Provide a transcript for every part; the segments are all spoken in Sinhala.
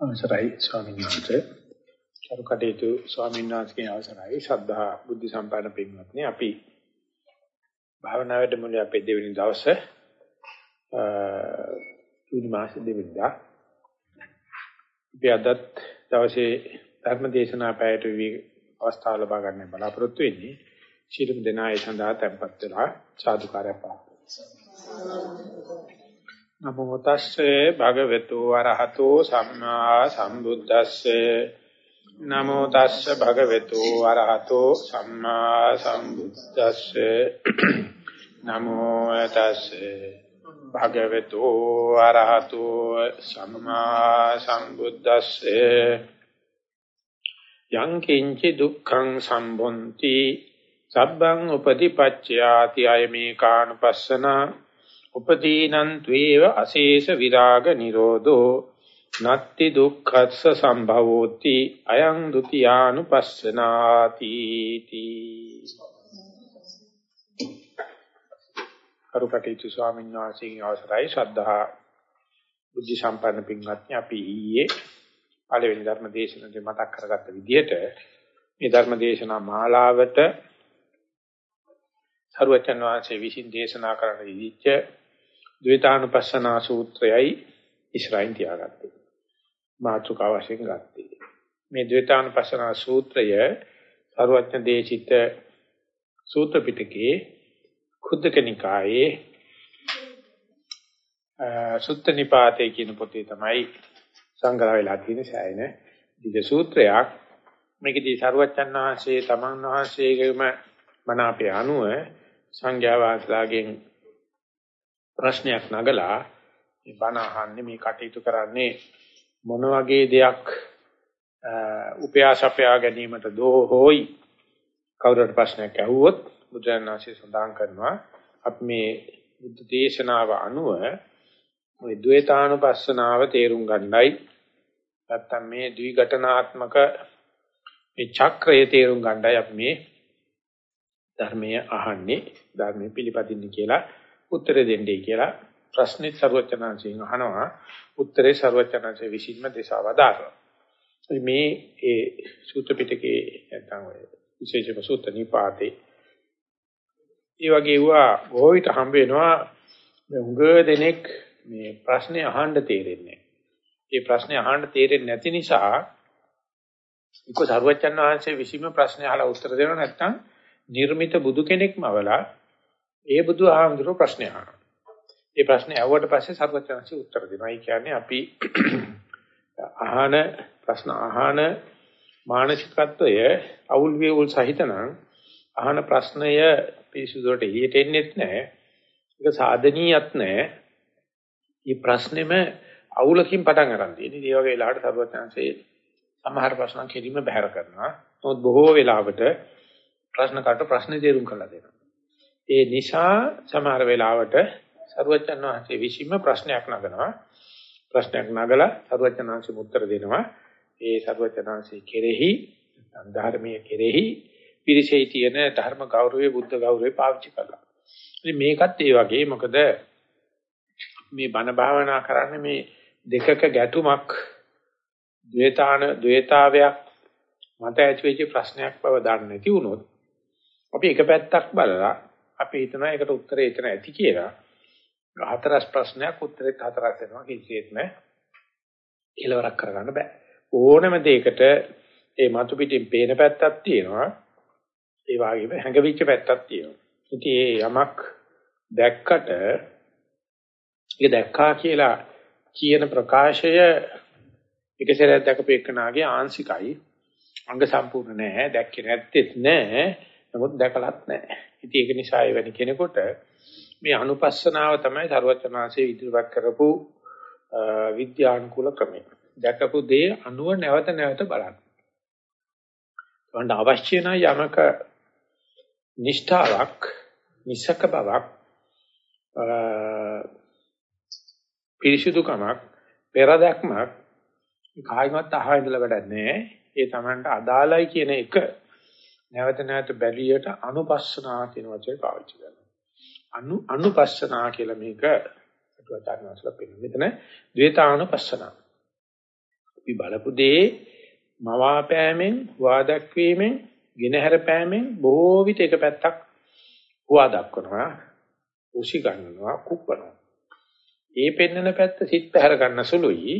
අවසරයි ස්වාමීන් වහන්සේ. කරුකටේතු ස්වාමීන් වහන්සේගේ අවසරයි. ශ්‍රද්ධා බුද්ධ සම්පන්න පින්වත්නි අපි භාවනා වැඩමුළුවේ අපේ දෙවෙනි දවසේ ජූනි මාසේ දෙවෙනිදා අපි අදත් දවසේ ධර්ම දේශනා පැයට වී අවස්ථාව ලබා ගන්න බලාපොරොත්තු වෙන්නේ. ශීලම් දෙනා ඒ සඳහා tempත් වෙලා සාදුකාරය පාත්‍රයි නමෝ තස්සේ භගවතු වරහතෝ සම්මා සම්බුද්දස්සේ. නමෝ තස්සේ භගවතු වරහතෝ සම්මා සම්බුද්දස්සේ. නමෝ තස්සේ භගවතු වරහතෝ සම්මා සම්බුද්දස්සේ. යං කිංචි දුක්ඛං සම්බොන්ති. සබ්බං උපදීපච්චයාති අයමේ කාණපස්සනා. උපදීනං ත්වේව අශේෂ විරාග නිරෝධෝ නත්ති දුක්ඛස්ස සම්භවෝති අයං ဒ ුතියානුපස්සනාති තී කරුකටීතු ස්වාමීන් වහන්සේගේ අවසරයි. ශ්‍රද්ධා බුද්ධ සම්පන්න පින්වත්නි අපි ඊයේ පළවෙනි ධර්ම දේශනාවේ මතක් කරගත්ත විදිහට මේ ධර්ම දේශනා මාලාවට සරුවචන් වහන්සේ විසින් දේශනා කරන ඉදිච්ච ද්වේතානුපස්සනා සූත්‍රයයි ඉස්රායින් තියාගත්තේ. මාතෘකාව වශයෙන් ගත්තේ. මේ ද්වේතානුපස්සනා සූත්‍රය සරුවචන දේශිත සූත්‍ර පිටකේ කුද්දක නිකායේ සුත්ත නිපාතේ කියන පොතේ තමයි සංග්‍රහ වෙලා තියෙන සෑයන දිග සූත්‍රයක්. මේකදී සරුවචන් වහන්සේ තමන් වහන්සේගේම මනාපේ අනුව සංඝයා වහන්සේලාගෙන් ප්‍රශ්නයක් නගලා මේ බණ අහන්නේ මේ කටයුතු කරන්නේ මොන වගේ දෙයක් උපයාසපයා ගැනීමට දෝ හොයි කවුරුහට ප්‍රශ්නයක් ඇහුවොත් බුදුරජාණන්සේ සඳහන් කරනවා අපි මේ බුද්ධ දේශනාව අනුව මේ ද්වේතානුපස්සනාව තේරුම් ගන්නයි නැත්තම් මේ ද්විඝටනාත්මක මේ චක්‍රය තේරුම් ගන්නයි අපි මේ ධර්මයේ අහන්නේ ධර්මයේ පිළිපදින්නේ කියලා උත්තර දෙන්නේ කියලා ප්‍රශ්නේ ਸਰවචනංශයෙන් අහනවා. උත්තරේ ਸਰවචනංශයේ විසින්ම දේශවදාරනවා. මේ ඒ සූත්‍ර පිටකේ නැත්නම් ඔය විශේෂම සූත්‍ර නිපාතේ ඒ වගේ වුණා ගෝවිත හම්බ වෙනවා. මේ උඟ දෙනෙක් මේ ප්‍රශ්නේ අහන්න තේරෙන්නේ ඒ ප්‍රශ්නේ අහන්න තේරෙන්නේ නැති නිසා එක්ක සරුවචන් වහන්සේ විසීම ප්‍රශ්නේ අහලා උත්තර දෙනවා නැත්නම් නිර්මිත බුදු කෙනෙක්ම අවලා ඒ බුදු ආමඳුර ප්‍රශ්න අහනවා. ඒ ප්‍රශ්නේ ඇහුවට පස්සේ සර්වඥාන්සේ උත්තර දෙනවා. ඒ කියන්නේ අපි අහන ප්‍රශ්න අහන මානසිකත්වය අවුල් වේවුල් සහිතනම් අහන ප්‍රශ්නය පිරිසුදුවට එළියට එන්නේත් නැහැ. ඒක සාධනීයත් නැහැ. මේ ප්‍රශ්නෙම අවුලකින් පටන් අරන් තියෙන්නේ. ඒ වගේ වෙලාවට සර්වඥාන්සේ සමහර ප්‍රශ්න කෙලින්ම බැහැර කරනවා. නමුත් බොහෝ වෙලාවට ප්‍රශ්න කාට ප්‍රශ්නේ තේරුම් කරලා දෙනවා. ඒ නිසා සමහර වෙලාවට සරුවචන් වහන්සේ විසින්ම ප්‍රශ්නයක් නගනවා. ප්‍රශ්නයක් නගලා සරුවචන් වහන්සේ උත්තර දෙනවා. ඒ සරුවචන් වහන්සේ කෙරෙහි ධර්මයේ කෙරෙහි පිරිසෙහි තියෙන ධර්ම ගෞරවය බුද්ධ ගෞරවය පාවිච්චි කරලා. ඉතින් මේකත් ඒ වගේ මොකද මේ බණ භාවනා කරන්නේ මේ දෙකක ගැටුමක් ද්වේතාන ද්වේතාවයක් මත ඇති වෙච්ච ප්‍රශ්නයක් බව දන්නේ නැති වුණොත් අපි එක පැත්තක් බලලා අපි හිතනවා ඒකට උත්තරේ එතන ඇති කියලා. හතරස් ප්‍රශ්නයක් උත්තරෙත් හතරක් දෙනවා කිසිසේත් නෑ. ඉලවරක් කරගන්න බෑ. ඕනම දෙයකට ඒ මතු පිටින් පේන පැත්තක් තියෙනවා. ඒ වගේම හැඟවිච්ච පැත්තක් තියෙනවා. ඉතින් ඒ යමක් දැක්කට ඒක දැක්කා කියලා කියන ප්‍රකාශය එක සැරයක් දැකපු එකනාගේ ආංශිකයි අංග සම්පූර්ණ නැහැ දැක්කේ නැත්තේත් නැහැ නමුත් දැකලත් නැහැ ඉතින් ඒක නිසා එවැනි කෙනෙකුට මේ අනුපස්සනාව තමයි ਸਰවචනාංශයේ ඉදිරිපත් කරපු විද්‍යානුකූල ක්‍රමය. දැකපු දේ අනුව නැවත නැවත බලන්න. වණ්ඩ අවශ්‍ය නැ යමක නිෂ්ඨාවක්, නිසක බවක්, පිරිසුදුකමක්, පෙරදක්මක් කායිමත් අහා ඉඳලා වැඩක් නැහැ. ඒ Tamanට අදාළයි කියන එක නැවත නැවත බැලියට අනුපස්සනා කියන වචනේ පාවිච්චි කරනවා. අනු අනුපස්සනා කියලා මේක අටුවචාන් වහන්සේලා පෙන්නන. මෙතන ද්වේතානුපස්සනා. අපි බලපු දේ මවාපෑමෙන් වාදක්වීමෙන් ගෙනහැර පෑමෙන් බොහෝ විට එක පැත්තක් හුවා දක්වනවා උසි ගන්නවා කුප්පනවා ඒ පෙන්නන පැත්ත සිත් පැහැර ගන්න සුළුයි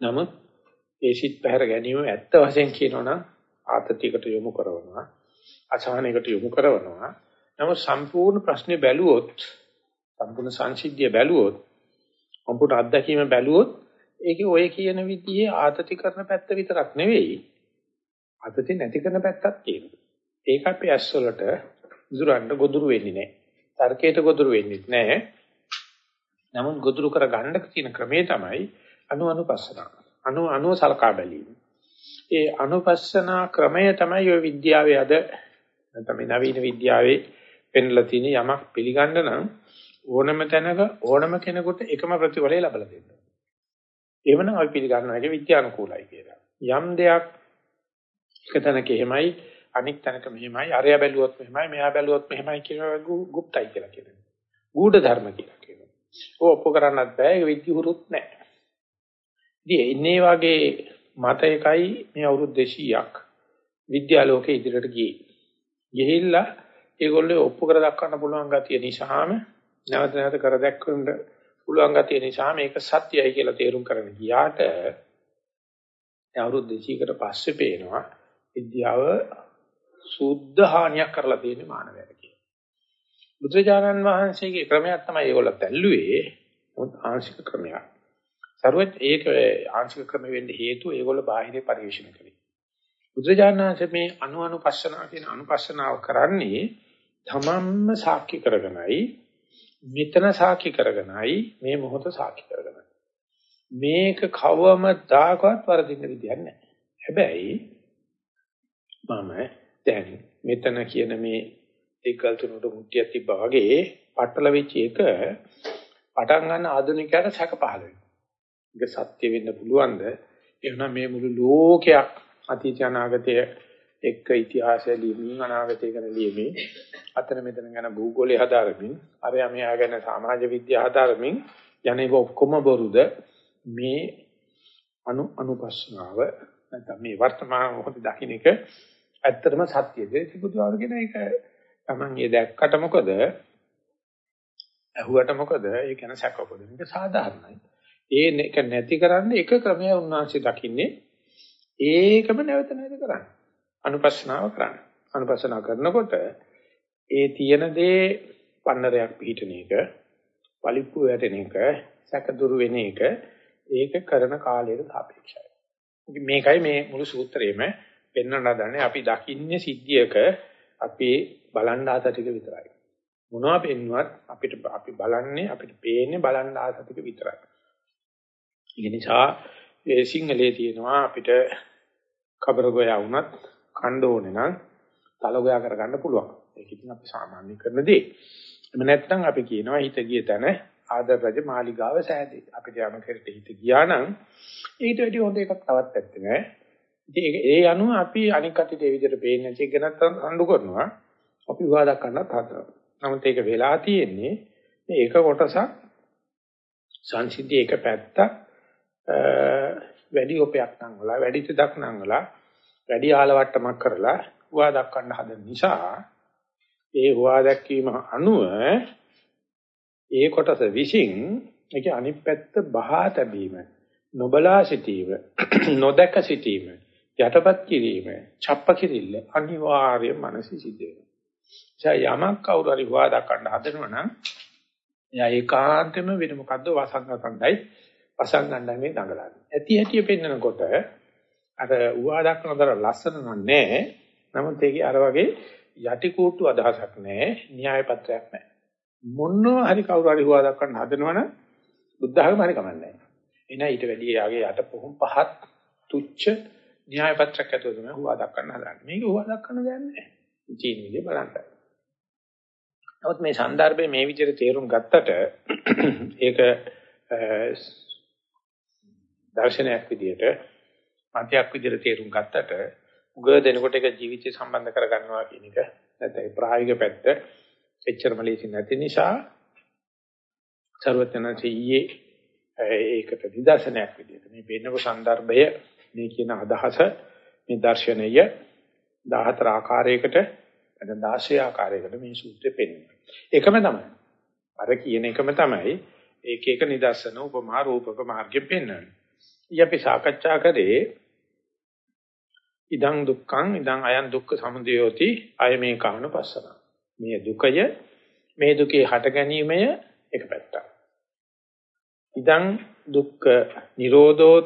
නමුත් ඒ සිත් පැහැර ගැනීම ඇත්ත වශයෙන් කියනවනම් ආතතියකට යොමු කරනවා අසහනයකට යොමු කරනවා. නමුත් සම්පූර්ණ ප්‍රශ්නේ බැලුවොත් සම්පූර්ණ සංසිද්ධිය බැලුවොත් සම්පූර්ණ අත්දැකීම බැලුවොත් ඒකේ ඔය කියන විදිහේ ආතති කරන පැත්ත විතරක් නෙවෙයි. ආතති නැති කරන පැත්තක් තියෙනවා. ඒක අපි ඇස්වලට දුරන්න ගොදුරු වෙන්නේ නැහැ. තර්කයට ගොදුරු වෙන්නේ නැහැ. නමුත් ගොදුරු කර ගන්න තියෙන ක්‍රමේ තමයි අනු අනුපස්සනා අනු අනු සලකා බැලීම. ඒ අනුපස්සනා ක්‍රමය තමයි ඔය විද්‍යාවේ අද නැත්නම් නවීන විද්‍යාවේ පෙන්ලා තියෙන යමක් පිළිගන්න නම් ඕනම තැනක ඕනම කෙනෙකුට එකම ප්‍රතිඵලය ලබලා දෙන්න. එවනම් අපි පිළිගන්නවා ඒක විද්‍යානුකූලයි කියලා. යම් දෙයක් එක තැනක එහෙමයි අනික් තැනක මෙහෙමයි අරය බැලුවොත් මෙහෙමයි මෙහා බැලුවොත් මෙහෙමයි කියන ගුප්තයි කියලා කියනවා. ගුඪ ධර්ම කියලා කියනවා. ඕක ඔප්පු කරන්නත් බෑ ඒක විද්‍යුහුරුත් නැහැ. ඉතින් ඉන්නේ වගේ මතයකයි මේ අවුරුදු 200ක් විද්‍යාලෝකයේ ඉදිරියට ගියේ. ගිහිල්ලා ඒගොල්ලෝ ඔප්පු කර දක්වන්න පුළුවන් ගතිය නිසාම නැවත නැවත කර දක්වන්න පුළුවන් ගතිය නිසා මේක සත්‍යයි කියලා තේරුම් කරගෙන ගියාට අවුරුදු 200කට පස්සේ පේනවා විද්‍යාව සුද්ධ හානියක් කරලා තියෙන මානවයාට කියලා. බුදුරජාණන් වහන්සේගේ ක්‍රමයක් තමයි ඒගොල්ලෝ තැල්ලුවේ ආංශික ක්‍රමයක්. සරුවත් ඒක ආංශික ක්‍රම වෙන්න හේතුව ඒගොල්ලෝ බාහිරේ පරිශීලනය කළේ. බුදුජානනාංශ මේ අනු අනුපස්සනාව කියන අනුපස්සනාව කරන්නේ තමන්ම සාක්ෂි කරගෙනයි මෙතන සාක්ෂි කරගෙනයි මේ මොහොත සාක්ෂි කරගෙනයි. මේක කවම දාකවත් වරදින්න විදියක් නැහැ. හැබැයි මම දැන් මෙතන කියන මේ ඒකල් තුනට මුට්ටියක් තිබ්බා වගේ පටල වෙච්ච එක පටන් ගන්න ආධුනිකයට සැක පහළ වෙනවා. ඒක සත්‍ය වෙන්න පුළුවන්ද? එහෙනම් මේ මුළු ලෝකයක් අතීත අනාගතය එක්ක ඉතිහාසය ලියමින් අනාගතය ගැන ලියමින් අතන මෙතන ගැන භූගෝලය හදාරමින් අරයා මෙහා ගැන සමාජ විද්‍යාව හදාරමින් යන්නේ ඔක්කොම බොරුද? මේ අනු අනුපස්සනාව නැත්නම් මේ වර්තමාන මොහොතේ දකින්න එක ඇත්තටම සත්‍යද? බුදුආරගෙන ඒක Taman ඒ දැක්කට මොකද? ඇහුවට මොකද? ඒ කියන සැකපොද මේක සාධාරණයි. ඒ එක නැති කරන්න එක ක්‍රමයක් උන්වහන්සේ දකින්නේ ඒකම නැවත නැවත කරන්න. අනුපස්සනාව කරන්න. අනුපස්සනාව කරනකොට ඒ තියෙන දේ පන්නරයක් පිටින එක, පලිප්පු වැටෙන එක, සැකදුරු වෙන එක ඒක කරන කාලයට සාපේක්ෂයි. මේකයි මේ මුළු සූත්‍රයේම පෙන්වන්න හදන්නේ අපි දකින්නේ සිද්ධියක අපි බලන්න ආස ටික විතරයි. මොනවා පෙන්වුවත් අපිට අපි බලන්නේ අපිට පේන්නේ බලන්න ආස ටික විතරයි. ඒ නිසා ඒ සිංහලයේ තියෙනවා අපිට කබර ගෝයා වුණත් කණ්ඩ ඕනේ නම් තල ගෝයා කරගන්න පුළුවන්. ඒක ඉතින් අපි සාමාන්‍ය කරන දේ. එහෙම නැත්නම් අපි කියනවා හිත ගිය තැන ආදර රජ මාලිගාව සෑදේ. අපිට යම කෙරෙට හිත ගියා නම් ඊට වැඩි හොඳ එකක් තවත් නැත්තේ නෑ. ඉතින් ඒ අනුව අපි අනික් කටිට ඒ විදිහට පේන්නේ නැති එක ගැනත් අඬු කරනවා. අපි විවාදයක් කරන්නත් හදනවා. නමුත් ඒක වෙලා තියෙන්නේ මේ එක කොටසක් සංසිද්ධිය එක පැත්තක් වැඩි ඔපයක් නංගලා වැඩි තදක් නංගලා වැඩි ආලවට්ටමක් කරලා හුවා දක්වන්න හදන නිසා ඒ හුවා දැක්වීම අනුව ඒ කොටස විසින් ඒකේ අනිත් පැත්ත බහා තැබීම නොබලා සිටීම නොදක සිටීම යටපත් කිරීම ڇප්ප කිරිල්ල අනිවාර්යයෙන් මනස සිද්ධ වෙනවා. යමක් කවුරු හරි හුවා දක්වන්න හදනවා නම් එයා ඒකාන්තයෙන්ම වෙන මොකද්ද වසංගතණ්ඩයි පසංගණ්ඩා මේ දඟලන්නේ. ඇති හැටි පෙන්නකොට අර ඌවා දක්වන දර ලස්සන නන්නේ. නමුත් ඒකේ අර වගේ යටි කූට්ටු අදහසක් නැහැ, න්‍යාය පත්‍රයක් නැහැ. මොනවා හරි කවුරු හරි ඌවා දක්වන්න හදනවනම් බුද්ධ ධර්ම හරි කමන්නේ නැහැ. එන ඊට වැඩි යාගේ යට පොහොන් පහත් තුච්ච න්‍යාය පත්‍රයක් ඇතුළත තමයි හුවා දක්වන්න හදන්නේ. මේක හුවා දක්වන්න දෙයක් නැහැ. චීන විදිහ බලන්න. නමුත් මේ સંદર્ભේ මේ විදිහට තේරුම් ගත්තට ඒක දර්ශනයක් විදියට පන්තියක් විදියට තේරුම් ගත්තට උග දෙනකොට ඒක ජීවිතය සම්බන්ධ කරගන්නවා කියන එක නැත්නම් ප්‍රායෝගික පැත්ත එච්චරම ලේසි නැති නිසා ਸਰවඥාන්සේ ඒකට නිදර්ශනයක් විදියට මේ වෙනම સંદર્ભය මේ කියන අදහස මේ දර්ශනය 14 ආකාරයකට නැත්නම් 16 ආකාරයකට මේ සූත්‍රෙ පෙන්වනවා. එකම තමයි. අර කියන එකම තමයි. ඒක එක නිදර්ශන උපමා රූපක මාර්ගෙ පෙන්වන්නේ. ඊ අපි සාකච්ඡා කරේ ඉදං දුක්ඛං ඉදං අයං දුක්ඛ සමුදයෝති අය මේ කාණපස්සන. මේ දුකය මේ දුකේ හට ගැනීමය එක පැත්තක්. ඉදං දුක්ඛ නිරෝධෝ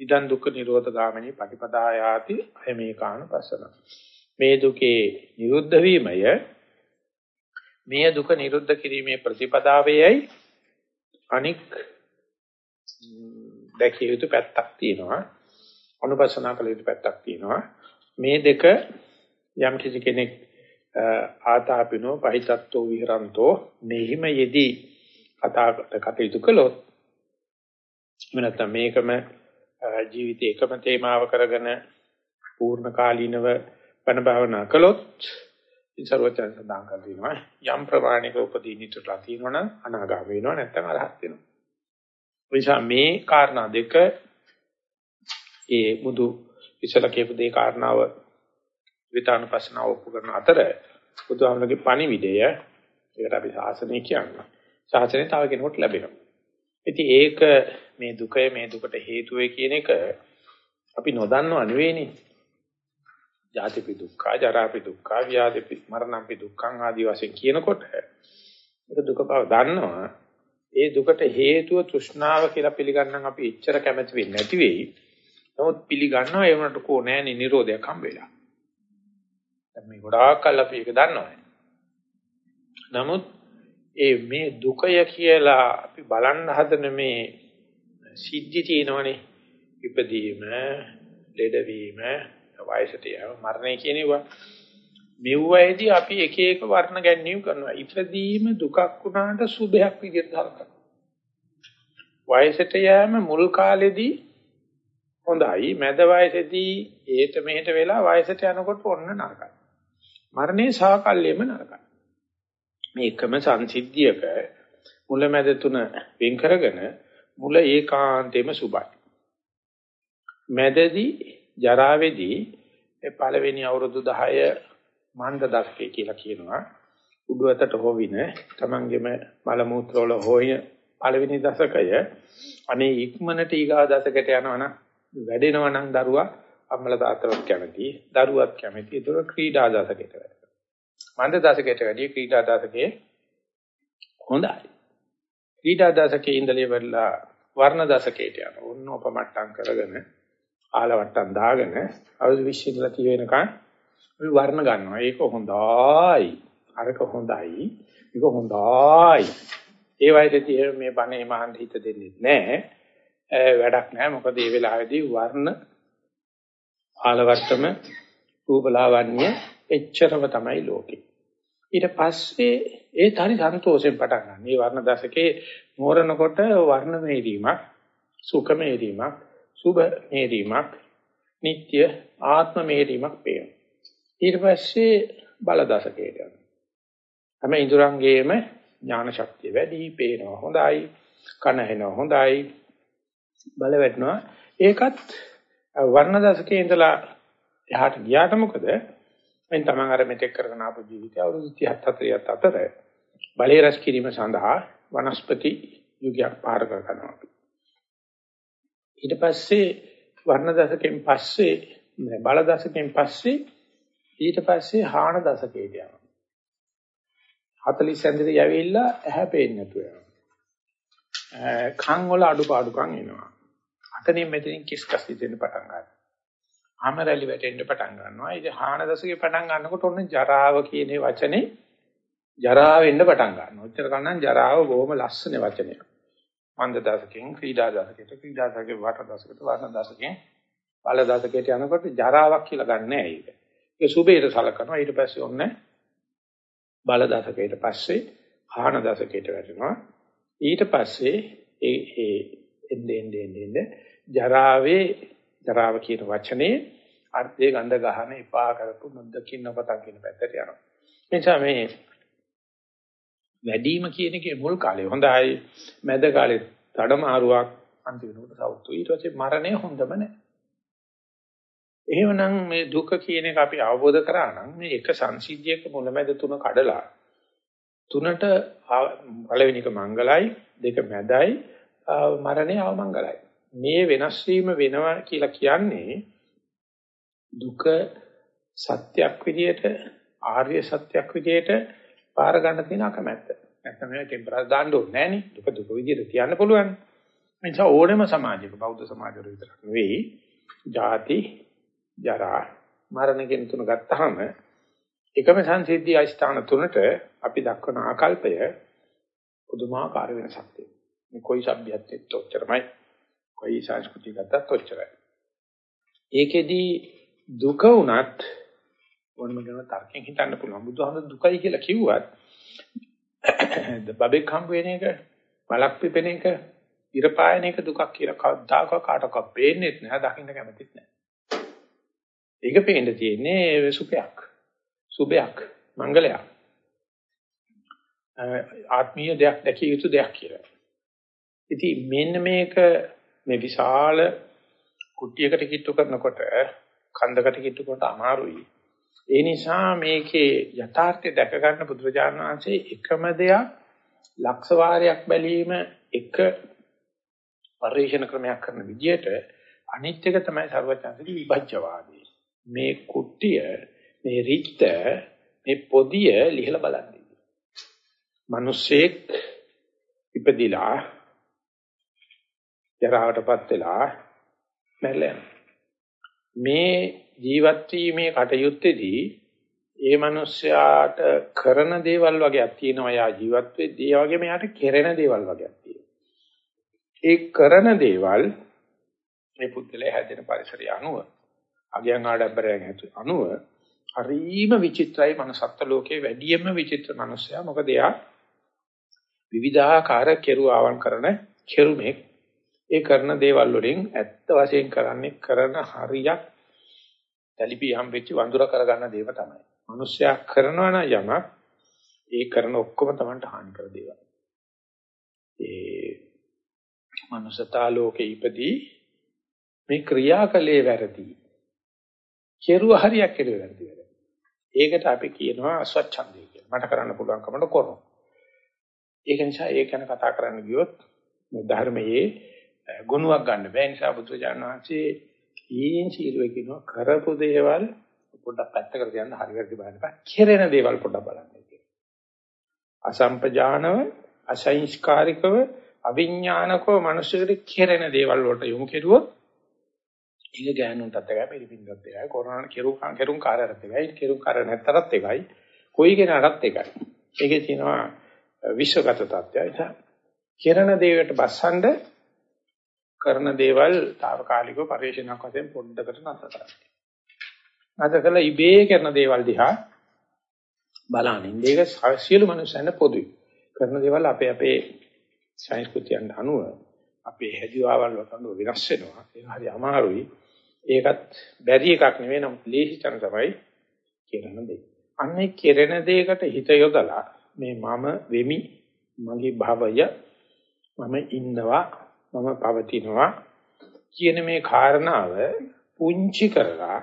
ඉදං දුක්ඛ නිරෝධ ගාමිනී පටිපදායාති අය මේ කාණපස්සන. මේ දුකේ නිරුද්ධ වීමය මේ දුක නිරුද්ධ කිරීමේ ප්‍රතිපදාවේයි අනික් දැකිය යුතු පැත්තක් තියෙනවා අනුපස්සනා කළ යුතු පැත්තක් තියෙනවා මේ දෙක යම් කිසි කෙනෙක් ආතාපිනෝ පහිතත්ෝ විහරන්තෝ මෙහිම යෙදී කතා කටයුතු කළොත් එහෙම නැත්නම් මේකම ජීවිතේ එකම තේමාව කරගෙන පූර්ණ කාලීනව පණ භාවනා කළොත් ඉසරවචන සඳහන් කර දිනවා යම් ප්‍රමාණික උපදීනිටලා තියෙනවනම් අනාගාම වෙනවා නැත්නම් අරහත් වෙනවා. නිසා මේ කාරණා දෙක ඒ මුදු ඉසල කියපු දේ කාරණාව විතානුපස්සනාව ඔප්පු කරන අතර බුදුහාමලගේ පණිවිඩය ඒකට අපි ශාසනය කියන්නේ. ශාසනය තව කෙනෙකුට ලැබෙනවා. ඉතින් ඒක මේ දුකය මේ දුකට හේතු කියන එක අපි නොදන්නව නෙවෙයිනේ. ජාතිපි දුක්ඛ, ජරාපි දුක්ඛ, ව්‍යාධිපි මරණම්පි දුක්ඛං ආදී වශයෙන් කියනකොට ඒක දුක බව දන්නවා. ඒ දුකට හේතුව තෘෂ්ණාව කියලා පිළිගන්නම් අපි එච්චර කැමති වෙන්නේ නැති වෙයි. නමුත් පිළිගන්නවා ඒ වුණාට කෝ නෑනේ නිරෝධයක් හම්බ වෙලා. දැන් මේ ගොඩාක් කල් අපි ඒක දන්නවනේ. නමුත් ඒ මේ දුකය කියලා අපි බලන්න හදන මේ සිද්ධි තියෙනවනේ. ඉපදීම, ලෙඩවීම, වයසට යෑම, මරණය කියන ඒවා. මෙව්වයිදී අපි එක එක වර්ණ ගැනීම කරනවා. ඉපදීම දුකක් වුණාට සුභයක් විදිහට හලකනවා. වයසට යෑම මුල් කාලෙදී හොඳයි මැද වයසේදී ඒට මෙහෙට වෙලා වයසට යනකොට ඔන්න නරකයි. මරණේ සාකල්යෙම නරකයි. මේ එකම සංසිද්ධියක මුල මැද තුන වෙන් කරගෙන මුල ඒකාන්තෙම සුබයි. මැදදී ජරාවේදී පළවෙනි අවුරුදු 10 මන්ද දශකේ කියලා කියනවා. උඩු අතට හොවින තමන්ගේම මල මූත්‍ර වල හොය පළවෙනි දශකය. අනේ ඉක්මනට ඊගා දශකයට යනවනම් වැඩෙනවා නම් දරුවා අම්මලා තාත්තවත් කැමති දරුවත් කැමති. ඒක ක්‍රීඩා දශකයට වැඩ මන්ද දශකයට වැඩි ක්‍රීඩා දශකයේ හොඳයි. ක්‍රීඩා දශකයේ ඉඳලේ වෙලා වර්ණ දශකයට යන ඕන උපමට්ටම් කරගෙන ආලවට්ටම් දාගෙන අවුරුදු 20 ඉඳලා 30 වෙනකන් අපි වර්ණ ගන්නවා. ඒක හොඳයි. අරක හොඳයි. මේක හොඳයි. ඒ වයිදී මේ බණේ මහන්ද හිත දෙන්නේ නැහැ. වැඩක් නැහැ. මොකද මේ වෙලාවේදී වර්ණ ආලවට්ටම රූපලාවන්‍ය එච්චරම තමයි ලෝකේ. ඊට පස්සේ ඒ තරි සන්තෝෂයෙන් පටන් ගන්න. මේ වර්ණ දශකේ මෝරනකොට වර්ණ මේරීමක්, සුඛ මේරීමක්, සුභ මේරීමක්, නিত্য ආත්ම මේරීමක් පේනවා. ඊට පස්සේ බල දශකයට යනවා. හැම ඉඳුරංගේම ඥාන ශක්තිය වැඩි, පේනවා හොඳයි, කන හෙනවා හොඳයි, බල වැටෙනවා. ඒකත් වර්ණ දශකයේ ඉඳලා එහාට ගියාට මොකද? මෙන් තමන් අර මෙතෙක් කරගෙන ආපු ජීවිතය අවුරුදු 37 40 අතර බලේ රැස් කිරීම සඳහා වනස්පති යුගයක් පාර කර ගන්නවා. ඊට පස්සේ වර්ණ දශකෙන් පස්සේ බල දශකෙන් පස්සේ ඊට පස්සේ හාන දශකයට යනවා. 40 සැන්දේ යවිලා ඇහැ පේන්නේ නැතුව යනවා. කන් වල අඩුපාඩුකම් එනවා. අතනින් මෙතනින් කිස්කස් දෙන්න පටන් ගන්නවා. අමරලි වැටෙන්න පටන් ගන්නවා. ඉතින් හාන දශකේ පටන් ගන්නකොට ඔන්න ජරාව කියන වචනේ ජරාව වෙන්න පටන් ගන්නවා. උත්තර කන්නම් ජරාව බොහොම ලස්සන වචනයක්. මන්ද දශකෙන් ක්‍රීඩා දශකයට ක්‍රීඩා දශකේ වට දශකයට වට දශකෙන් බල දශකයට යනකොට ජරාවක් කියලා ගන්න නෑ ඒක. ඒක සුබේට සලකනවා. ඊට පස්සේ ඔන්න බල දශකයට පස්සේ හාන දශකයට වැටෙනවා. ඊට පස්සේ ඒ ඒ එන්නේ එන්නේ එන්නේ ජරාවේ ජරාව කියන වචනේ අර්ථය ගඳ ගහන එපා කරපු නොදකින්න පතන් කියන පැත්තට යනවා. එනිසා මේ වැඩිම කියන එකේ මුල් කාලේ හොඳයි, මැද කාලේ මාරුවක් අන්තිමට සවුතු ඊට පස්සේ මරණය හොඳම නැහැ. එහෙමනම් මේ දුක කියන එක අපි අවබෝධ කරා නම් මේ එක සංසිද්ධියක මුලමැද තුන කඩලා තුනට පළවෙනි එක මංගලයි දෙක මැදයි මරණය අවමංගලයි. මේ වෙනස් වීම වෙනවා කියලා කියන්නේ දුක සත්‍යක් විදියට ආර්ය සත්‍යක් විදියට පාර ගන්න තියෙන අකමැත්ත. නැත්නම් මේ ටෙම්පරස් දාන්න ඕනේ නෑනේ. දුක දුක විදියට තියන්න පුළුවන්. ඒ නිසා ඕනෙම සමාජයක බෞද්ධ සමාජවල විතරක් නෙවෙයි, ಜಾති, ජරා, මරණ කියන තුන ගත්තාම එකම සංසිද්ධිය ස්ථාන තුනට අපි දක්වන ආකල්පය පුදුමාකාර වෙනසක් තියෙනවා. මේ කොයි සભ્યත්වෙත් ඔච්චරමයි. කොයි සංස්කෘතියකටත් ඔච්චරයි. ඒකෙදි දුක උනත් ඕනම කෙනෙක් තර්කයෙන් හිතන්න පුළුවන්. බුදුහාමුදුරු දුකයි කියලා කිව්වත් බබෙක් හම්බ වෙන එක, බලක් පිපෙන එක, ඉර පායන එක දුකක් කියලා කවදාකවත් කාටවත් පේන්නේ නැහැ, දකින්න කැමතිත් නැහැ. ඒක පේන්න තියෙන්නේ සුඛයක්. සුභයක්, මංගලයක්. ආත්මීය දෙයක් දැකිය යුතු දෙයක් කියලා. ඉතින් මෙන්න මේක මේ විශාල කුට්ටියකට කිට්ටු කරනකොට කන්දකට කිට්ටු කරනකොට අමාරුයි. ඒ නිසා මේකේ යථාර්ථය දැක ගන්න බුදුරජාණන් වහන්සේ එකම දෙයක් ලක්ෂ වාරයක් බැලීම එක පරිශන ක්‍රමයක් කරන විදිහට අනිත් එක තමයි ਸਰවඥාන්සේ විභජ්‍යවාදී. මේ කුට්ටිය මේ රිත්ත මේ පොදිය ලිහලා බලන්නේ. මිනිස්සෙක් ඉපදිලා ජරාවටපත් වෙලා මැරෙලා මේ ජීවත් වීමේ කටයුත්තේදී ඒ මිනිස්යාට කරන දේවල් වගේක් තියෙනවා යා ජීවත් වෙද්දී ඒ වගේම යාට කෙරෙන දේවල් වගේක් තියෙනවා. ඒ කරන දේවල් මේ පුද්ගලයා හැදෙන පරිසරය අනුව අගයන් ආඩම්බරයෙන් අනුව හරිම විචිත්‍රයි මනසත්ත්ව ලෝකේ වැඩියෙන්ම විචිත්‍ර මනුස්සයා මොකද එයා විවිධාකාර කෙරුවාවන් කරන කෙරුමෙක් ඒ කරන දේවල් වලින් ඇත්ත වශයෙන් කරන්නේ කරන හරියක් තලිපි හම්බෙච්ච වඳුර කරගන්න දේව තමයි. මිනිස්සයා කරනවා නම් යමක් ඒ කරන ඔක්කොම Tamanට හානි කර දේවල්. ඒ මනුසතා ලෝකේ ඉපදී මේ ක්‍රියාකලේ වැරදි. කෙරුව හරියක් කෙරුව වැරදි වැඩ. ඒකට අපි කියනවා අස්වච්ඡන්දය කියලා. මට කරන්න පුළුවන් කමකට කරනවා. ඒක නිසා ඒක ගැන කතා කරන්න ගියොත් මේ ධර්මයේ ගුණයක් ගන්න බෑ. නිසා බුදුරජාණන් වහන්සේ ඊයින් සීලුවේ කියනවා කරපු දේවල් පොඩ්ඩක් පැත්තකට තියන්න හරි වැරදි බලන්න බෑ. කෙරෙන දේවල් පොඩ්ඩක් බලන්න කියනවා. අසම්පජානව, අසංස්කාරිකව, අවිඥානිකව මිනිස්සුන්ට කෙරෙන දේවල් වලට යොමු කෙරුවොත් ඒක ගෑනුන්ටත් එකයි පිළිපින්දත් එකයි කොරෝනා කෙරු කෙරුම් කාර්යයත් එකයි කෙරුම් කාර්ය නැත්තරත් එකයි කොයි කෙනාටත් එකයි. ඒකේ තියෙනවා විශ්වගත තත්ත්වය. කෙරෙන දේකට බස්සඳ කරන දේවල් తాවකාලිකව පරිශනාවක් වශයෙන් පොඩ්ඩකට නැතර කරන්න. නැතර කළා ඉබේ කරන දේවල් දිහා බලනින්. ඒක සියලු මනුස්සයන්ට පොදුයි. කරන දේවල් අපේ අපේ සංස්කෘතියන් අනුව අපේ හැදියාවල් වලට අනුව වෙනස් වෙනවා. ඒක හරි අමාරුයි. ඒකත් බැරි එකක් නෙවෙයි නම් ලේසි තන තමයි කරන දේ. අන්නේ කෙරෙන දෙයකට හිත යොදලා මේ මම වෙමි මගේ භවය මම ඉන්නවා මම පවතිනවා කියන මේ කාරණාව පුංචි කරලා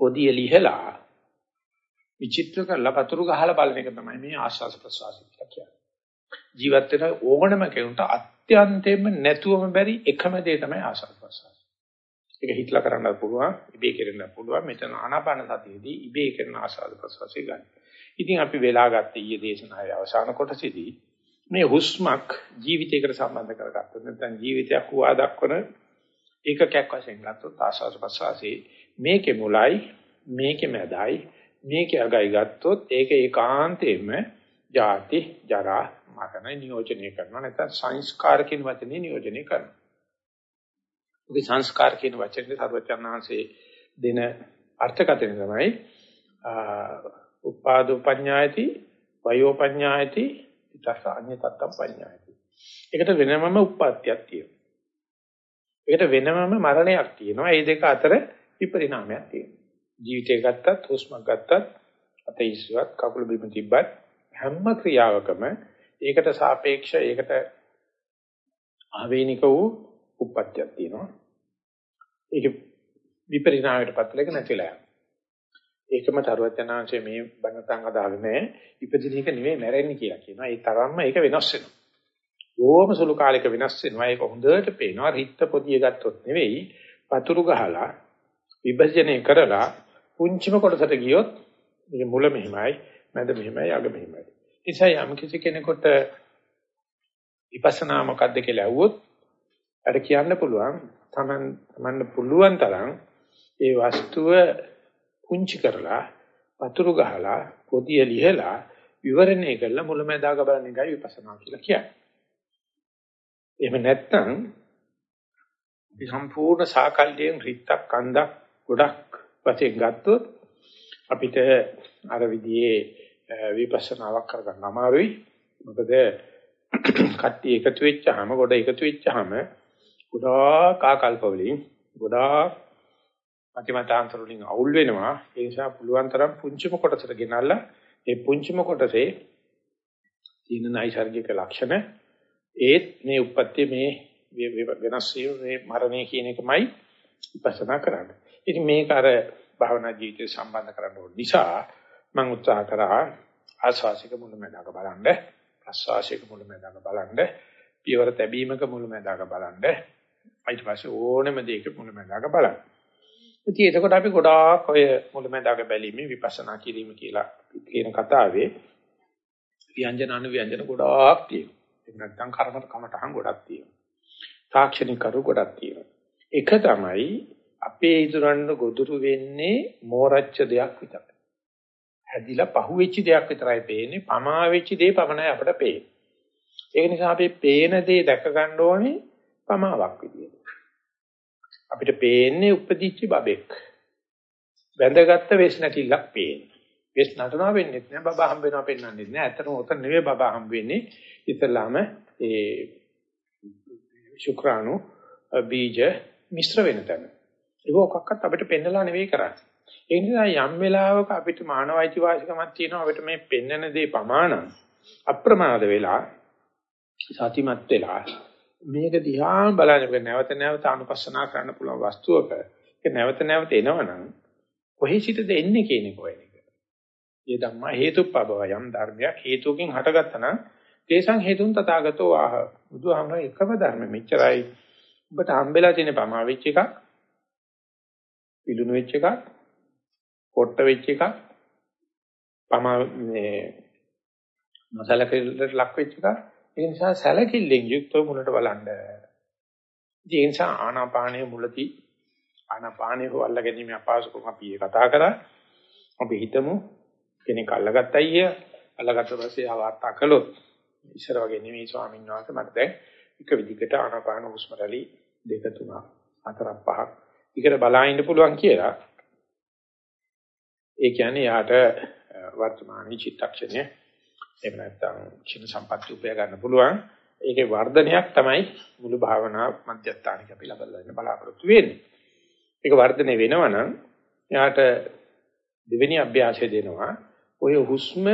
පොදිය ලිහලා විචිත්‍ර කරලා පතුරු ගහලා බලන එක තමයි මේ ආස්වාස ප්‍රසවාස කියලා කියන්නේ. ජීවත් වෙන ඕනම කෙනෙකුට අත්‍යන්තයෙන්ම නැතුවම බැරි එකම දේ තමයි ආස්වාස ප්‍රසවාස. ඒක හිතලා කරන්න පුළුවන්, ඉබේ කරන්න පුළුවන්. මෙතන ආනාපාන සතියේදී ඉබේ කරන ආස්වාද ප්‍රසවාසය ගන්න. ඉතින් අපි වෙලා ගත්ත ඊයේ දේශනාවේ අවසාන කොටසේදී මේ හුස්මක් ජීවිතයකට සම්බන්ධ කරගත්තොත් නැත්නම් ජීවිතයක් හුවා දක්වන ඒකකයක් වශයෙන් ගත්තොත් ආශාස ප්‍රසවාසී මේකේ මුලයි මේකේ මැදයි මේකේ අගයි ගත්තොත් ඒක ඒකාන්තයෙන්ම ජාති ජරා මරණ නියෝජනය කරනවා නැත්නම් සංස්කාර කියන වචනේ නියෝජනය කරනවා. ඔබේ සංස්කාර කියන වචනේ සර්වචන්නාංශේ දෙන අර්ථකථනය තමයි උපාදෝ පඤ්ඤායති වයෝ පඤ්ඤායති ඊටස අඤ්‍ය තත්තම් පඤ්ඤායති. ඒකට වෙනමම උප්පත්තියක් තියෙනවා. ඒකට වෙනමම මරණයක් තියෙනවා. මේ දෙක අතර විපරිණාමයක් තියෙනවා. ජීවිතය ගත්තත්, හුස්මක් ගත්තත්, අතීසුවත්, කකුල බිම තිබ්බත් හැම ක්‍රියාවකම ඒකට සාපේක්ෂ ඒකට ආවේනික වූ උප්පත්තියක් තියෙනවා. ඒක විපරිණාමයට පත්ලක නැතිලා යනවා. ඒකම තරුවචනාංශයේ මේ බණතන් අදාළ නැහැ. ඉපදින එක නෙවෙයි මැරෙන්නේ කියලා කියනවා. ඒ තරම්ම ඒක වෙනස් වෙනවා. ඕම සුළු කාලයක වෙනස් වෙනවා. ඒක හොඳට පේනවා. රිත්ත පොදිය ගත්තොත් නෙවෙයි වතුරු ගහලා විභජනය කරලා පුංචිම කොටසට ගියොත් මේ මුල මෙහිමයි, මැද මෙහිමයි, අග මෙහිමයි. ඒසයි යම් කිසි කෙනෙකුට විපස්සනා මොකද්ද කියලා අහුවොත් අර කියන්න පුළුවන් තමන් තමන්න පුළුවන් තරම් ඒ වස්තුව පුංචි කරලා වතුරු ගහලා පොදිය ලිහලා විවරණය කරලා මුලැමැදාක බලන එකයි විපස්සනා කියලා කියන්නේ. එහෙම නැත්නම් අපි සම්පූර්ණ සාකල්යෙන් රිත්තක් කන්දක් ගොඩක් වශයෙන් ගත්තොත් අපිට අර විදිහේ විපස්සනාවක් කරගන්න අමාරුයි. මොකද කට්ටිය එකතු වෙච්චාම ගොඩ එකතු වෙච්චාම ගොඩාක් ආකල්ප වලින් ගොඩාක් අතිමතාන්තර වලින් අවුල් වෙනවා. ඒ නිසා පුළුවන් තරම් පුංචිම කොටසට ගෙනල්ලා ඒ පුංචිම කොටසේ තියෙන නයිසර්ගික ලක්ෂණ ඒත් මේ උප්පත්ති මේ වෙනස් වීම මේ මරණය කියන එකමයි විපස්සනා කරන්නේ. ඉතින් මේක අර භවනා ජීවිතය සම්බන්ධ කරන්න ඕන නිසා මම උත්සාහ කරා ආස්වාසික මුලමඳාක බලන්න ප්‍රස්වාසික මුලමඳාක බලන්න පියවර තැබීමක මුලමඳාක බලන්න ඊට පස්සේ ඕනෙම දෙයක මුලමඳාක බලන්න. ඉතින් එතකොට අපි ගොඩාක් ඔය මුලමඳාක බැලීමේ විපස්සනා කිරීම කියලා කියන කතාවේ ව්‍යංජන අනුව්‍යංජන ගොඩාක් තියෙනවා. ඒක නැත්නම් කර්ම කමටහන් ගොඩක් තියෙනවා. තාක්ෂණික කරු ගොඩක් තියෙනවා. එක තමයි අපේ ඉදරන්න ගොදුරු වෙන්නේ මෝරච්ච දෙයක් විතරයි. හැදිලා පහුවෙච්ච දෙයක් විතරයි පේන්නේ. පමා වෙච්ච දේ පමණයි අපිට පේන්නේ. ඒක නිසා අපි පේන දේ දැක ගන්න ඕනේ පමාවක් විදියට. අපිට පේන්නේ උපදිච්ච බබෙක්. වැඳගත්ත වෙස් නැටිල්ලක් පේන්නේ. වෙස් නටනවා වෙන්නේ නැහැ බබා හම්බ වෙනවා පෙන්වන්නේ නැහැ. ඇත්තටම උතන නෙවෙයි බබා හම්බ වෙන්නේ. ඉතලාම ඒ ශුක්‍රාණු බීජ මිශ්‍ර වෙන තැන. ඒක ඔක්කක්වත් අපිට පෙන්නලා නෙවෙයි කරන්නේ. ඒ නිසා යම් වෙලාවක අපිට මානවයිති වාසිකමක් තියෙනවා අපිට මේ පෙන්නන දේ ප්‍රමාණ අප්‍රමාද වෙලා සතිමත් වෙලා මේක දිහා බලන්න නැවත නැවත අනුපස්සනා කරන්න පුළුවන් වස්තුවක ඒක නැවත නැවත එනවනම් කොහේ සිටද එන්නේ කියන එක වෙන එක. ඒ ධම්මා හේතුප්පබව යම් ධර්මයක් හේතුකින් හටගත්තා නම් තේසං හේතුන් තථාගතෝ ආහ. බුදුහාමර එකම ධර්ම මෙච්චරයි. ඔබට හම්බෙලා තියෙන පමා වෙච්ච එකක් පිළුණු වෙච්ච එකක්, කොට්ට වෙච්ච එකක්, පමා මේ මසල කෙල්ලට ලක් වෙච්ච එකක්. ඒ නිසා සැලකිල්ලෙන් යුක්තව මුලට බලන්න. ඒ නිසා ආනාපානයේ මුලදී ආනාපානයේ හොල්ල ගැනීම අපහසුකම් අපි කතා කරා. අපි හිතමු කෙනෙක් අල්ලගත්තයි කිය. අල්ලගත්ත පස්සේ ආවාර්තා කළොත් ඉස්සර වගේ නෙමෙයි ස්වාමීන් වහන්සේ මට දැන් එක විදිහකට ආනාපාන හුස්ම රැලි දෙක තුනක් හතරක් පහක් ඉකට බලා ඉන්න පුළුවන් කියලා. ඒ කියන්නේ යාට වර්තමානයේ චිත්තක්ෂණය එහෙම නැත්නම් චින සම්පත්‍ය උපය ගන්න පුළුවන්. ඒකේ වර්ධනයක් තමයි මුළු භාවනා මධ්‍යස්ථානික අපි ලබලා දෙන්න බලාපොරොත්තු වෙන්නේ. ඒක වර්ධනය වෙනවා නම් යාට දෙවෙනි අභ්‍යාසය දෙනවා. ඔය හුස්ම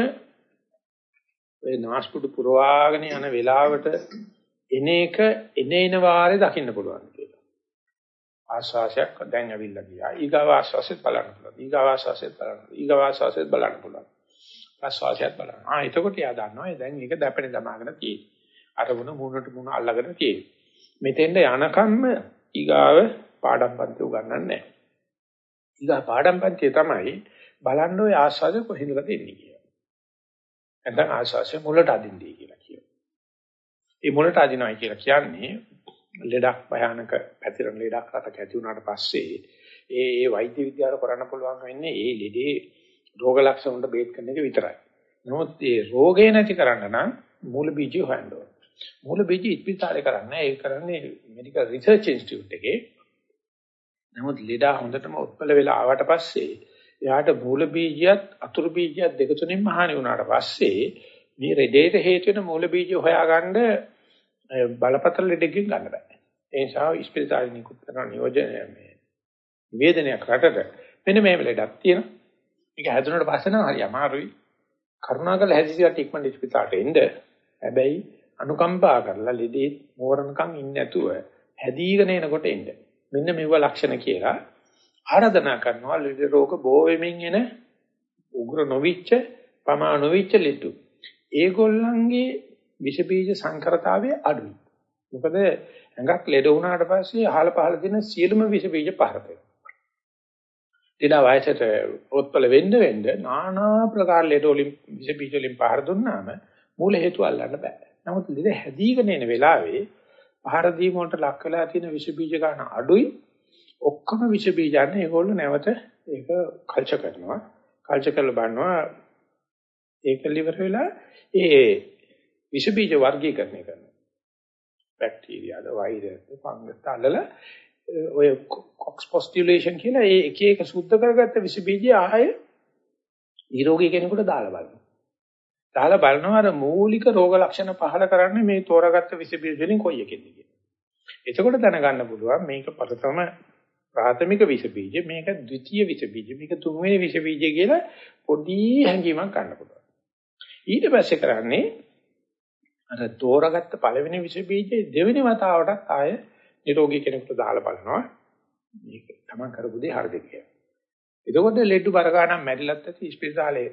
ඔය නාස්පුඩු පුරවාගෙන යන වෙලාවට එන එක එනේන වාරේ දකින්න පුළුවන් කියලා. ආශ්වාසයක් දැන් ඇවිල්ලා ගියා. ඊගාව ආශ්වාසෙත් බලන්න පුළුවන්. ඊගාව ආශ්වාසෙත් බලන්න. ඊගාව ආශ්වාසෙත් බලන්න පුළුවන්. ආශ්වාසයත් බලන්න. ආ එතකොට එයා දන්නවා දැන් ඒක දැපෙන දමාගෙන තියෙන්නේ. අරමුණ මුණට මුණ අල්ලගෙන තියෙන්නේ. මෙතෙන්ද යනකම්ම ඊගාව පාඩම් පන්ති උගන්වන්නේ නැහැ. ඊගා පාඩම් පන්තිය තමයි බලන්න ඔය ආශ්වාසය කොහෙන්ද දෙන්නේ කියලා. නැත්නම් ආශ්වාසය මුලට අදින්නේ කියලා කියනවා. ඒ මුලට අදිනවා කියලා කියන්නේ ලෙඩක් භයානක පැතිරෙන ලෙඩක් රටක ඇති වුණාට පස්සේ ඒ ඒ වෛද්‍ය විද්‍යාවට කරන්න පුළුවන් වෙන්නේ ඒ ලෙඩේ රෝග ලක්ෂණ වලට බේත් කරන එක විතරයි. නමුත් ඒ රෝගේ නැති කරන්න නම් මූල බීජය හොයන්න ඕනේ. මූල බීජය ඉස්පිරිතාලේ කරන්නේ ඒ කරන්නේ මෙඩිකල් රිසර්ච් ඉන්ස්ටිටියුට් එකේ. නමුත් ලෙඩා හොඳටම උත්පල වෙලා ආවට පස්සේ එයාට මූල බීජයත් අතුරු බීජයත් දෙක තුනින්ම හානි වුණාට පස්සේ මේ රෙදේට හේතු වෙන මූල බීජය හොයාගන්න බලපතල ලෙඩකින් ගන්න බෑ. ඒ නිසා ඉස්පිරිතාලේ නිකුත් කරන නියෝජනය මේ නිවේදනයක් රටට මෙන්න මේ ලෙඩක් තියෙනවා. මේක හැදුනට පස්සේ නම් හරි අමාරුයි. කරුණාකර හැදිසියට ඉක්මනට ඉස්පිරිතාලට එන්න. හැබැයි අනුකම්පා කරලා ලෙඩේ මෝරණකම් ඉන්නේ නැතුව හැදීගෙන එනකොට එන්න. මෙන්න මෙව ලක්ෂණ කියලා ආරාධනා කරනවා ලෙඩ රෝග බෝ වෙමින් එන උග්‍ර නොවිච්ච පමා නොවිච්ච ලෙඩු. ඒගොල්ලන්ගේ විෂ බීජ සංකරතාවය අඩුයි. මොකද ඇඟක් ලෙඩ වුණාට පස්සේ අහල පහල දෙන සියලුම විෂ බීජ පහර වෙනවා. ඊට වයසට උත්පල වෙන්න වෙන්න নানা ප්‍රකාර ලෙඩ වලින් විෂ බීජ වලින් පහර දුන්නාම මූල හේතු අල්ලන්න බෑ. නමුත් ලෙඩ හැදීගෙන එන වෙලාවේ පහර දීම වලට ලක් වෙලා තියෙන විෂ බීජ ගන්න අඩුයි. ඔක්කොම විෂ බීජයන් ඒගොල්ලෝ නැවත ඒක කල්චර් කරනවා. කල්චර් කරලා බලනවා ඒක liver වෙලා ඒ විෂ බීජ වර්ගීකරණය කරනවා. බැක්ටීරියාද වෛරස්ද ෆංගස්ද අල්ලලා ඔය කොක්ස් පොස්ටියුලේෂන් කියලා ඒ එක එක සුද්ධ කරගත්ත විස බීජය ආය නිරෝගී කෙනෙකුට දාලා බලනවා. දාලා බලනවා අර මූලික රෝග ලක්ෂණ පහල කරන්නේ මේ තෝරාගත්ත විස බීජ වලින් කොයි එකෙන්ද කියලා. එතකොට දැනගන්න පුළුවන් මේක ප්‍රථම ප්‍රාථමික විස බීජ මේක ද්විතීය විස බීජ මේක තුන්වෙනි විස බීජ කියලා පොඩි හැඟීමක් ගන්න පුළුවන්. ඊට පස්සේ කරන්නේ අර තෝරාගත්ත පළවෙනි විස බීජේ දෙවෙනි වතාවටත් ආය නිරෝගී කෙනෙකුට දාලා බලනවා. මේක තමන් කරපු දේ හරිද කියලා. එතකොට ලෙඩු බර ගන්න මැරිලත් ඇති ස්පිරිතාලේ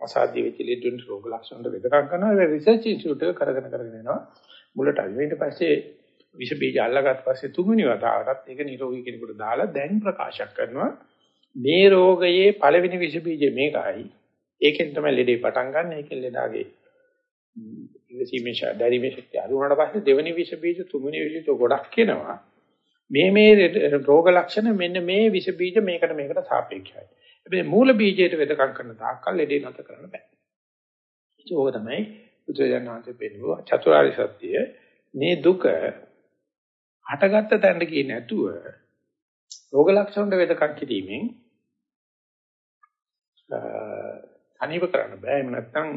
අසාධ්‍ය වෙච්ච ලෙඩුන්ට රෝග ලක්ෂණ වලට වෙදකම් කරනවා. ඒ රිසර්ච් ඉන්ස්ටිටියුට් එක කරගෙන කරගෙන යනවා. මුලට අරගෙන ඊට පස්සේ විස බීජ අල්ලගත්ත පස්සේ තුන්වෙනි වතාවටත් ඒක නිරෝගී කෙනෙකුට දාලා දැන් ප්‍රකාශ කරනවා. මේ රෝගයේ පළවෙනි විස බීජය මේකයි. ඒකෙන් තමයි ලෙඩේ පටන් ගන්න. ඒකෙන් ලෙඩාගේ ඉවසීමේ ශාරීරික ශක්තිය අඩු වුණාට පස්සේ දෙවෙනි විෂ බීජ තුන්වෙනි විෂ බීජ ගොඩක් එනවා. මේ මේ රෝග ලක්ෂණ මෙන්න මේ විෂ බීජ මේකට මේකට සාපේක්ෂයි. හැබැයි මූල බීජයට වෙදකම් කරන තාක්කල් ලෙඩේ නැත කරන්න බෑ. ඒක තමයි බුදුරජාණන්සේ පෙන්වුවා චතුරාර්ය සත්‍ය මේ දුක හටගත්ත තැනට ගියේ නැතුව රෝග ලක්ෂණ වලට වෙදකම් කිරීමෙන් අනිව කරන්න බෑ. එහෙම නැත්නම්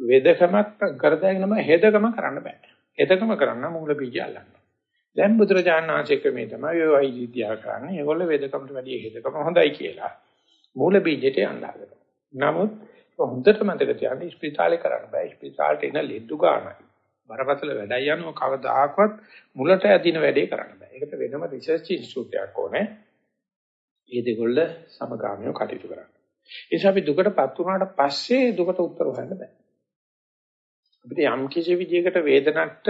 වෙදකමක් කරදාගෙනම හෙදකම කරන්න බෑ. හෙදකම කරන්න මූල බීජය අල්ලන්න. දැන් බුදුරජාණන් වහන්සේ ක්‍රමේ තමයි ඔය වෛද්‍යතියා කරන්නේ. ඒගොල්ලෝ වෙදකමට වැඩිය හෙදකම හොඳයි කියලා. මූල බීජයට යන්නහදලා. නමුත් හොඳට මතක තියාගන්න ස්පිතාලේ කරන්න බෑ. ස්පිතාලට එන ලෙඩු ගන්නයි. බරපතල වැඩයි යනවා කවදාකවත් මුලට ඇදින වැඩේ කරන්න බෑ. ඒකට වෙනම රිසර්ච් ඉන්ස්ටිටියුට් එකක් ඕනේ. ඒ දෙකොල්ල සමගාමීව කටයුතු කරන්න. ඒ නිසා අපි දුකටපත් වුණාට පස්සේ දුකට උත්තර හොයන්න බෑ. අපිට යම් කිසි විදියකට වේදනට්ට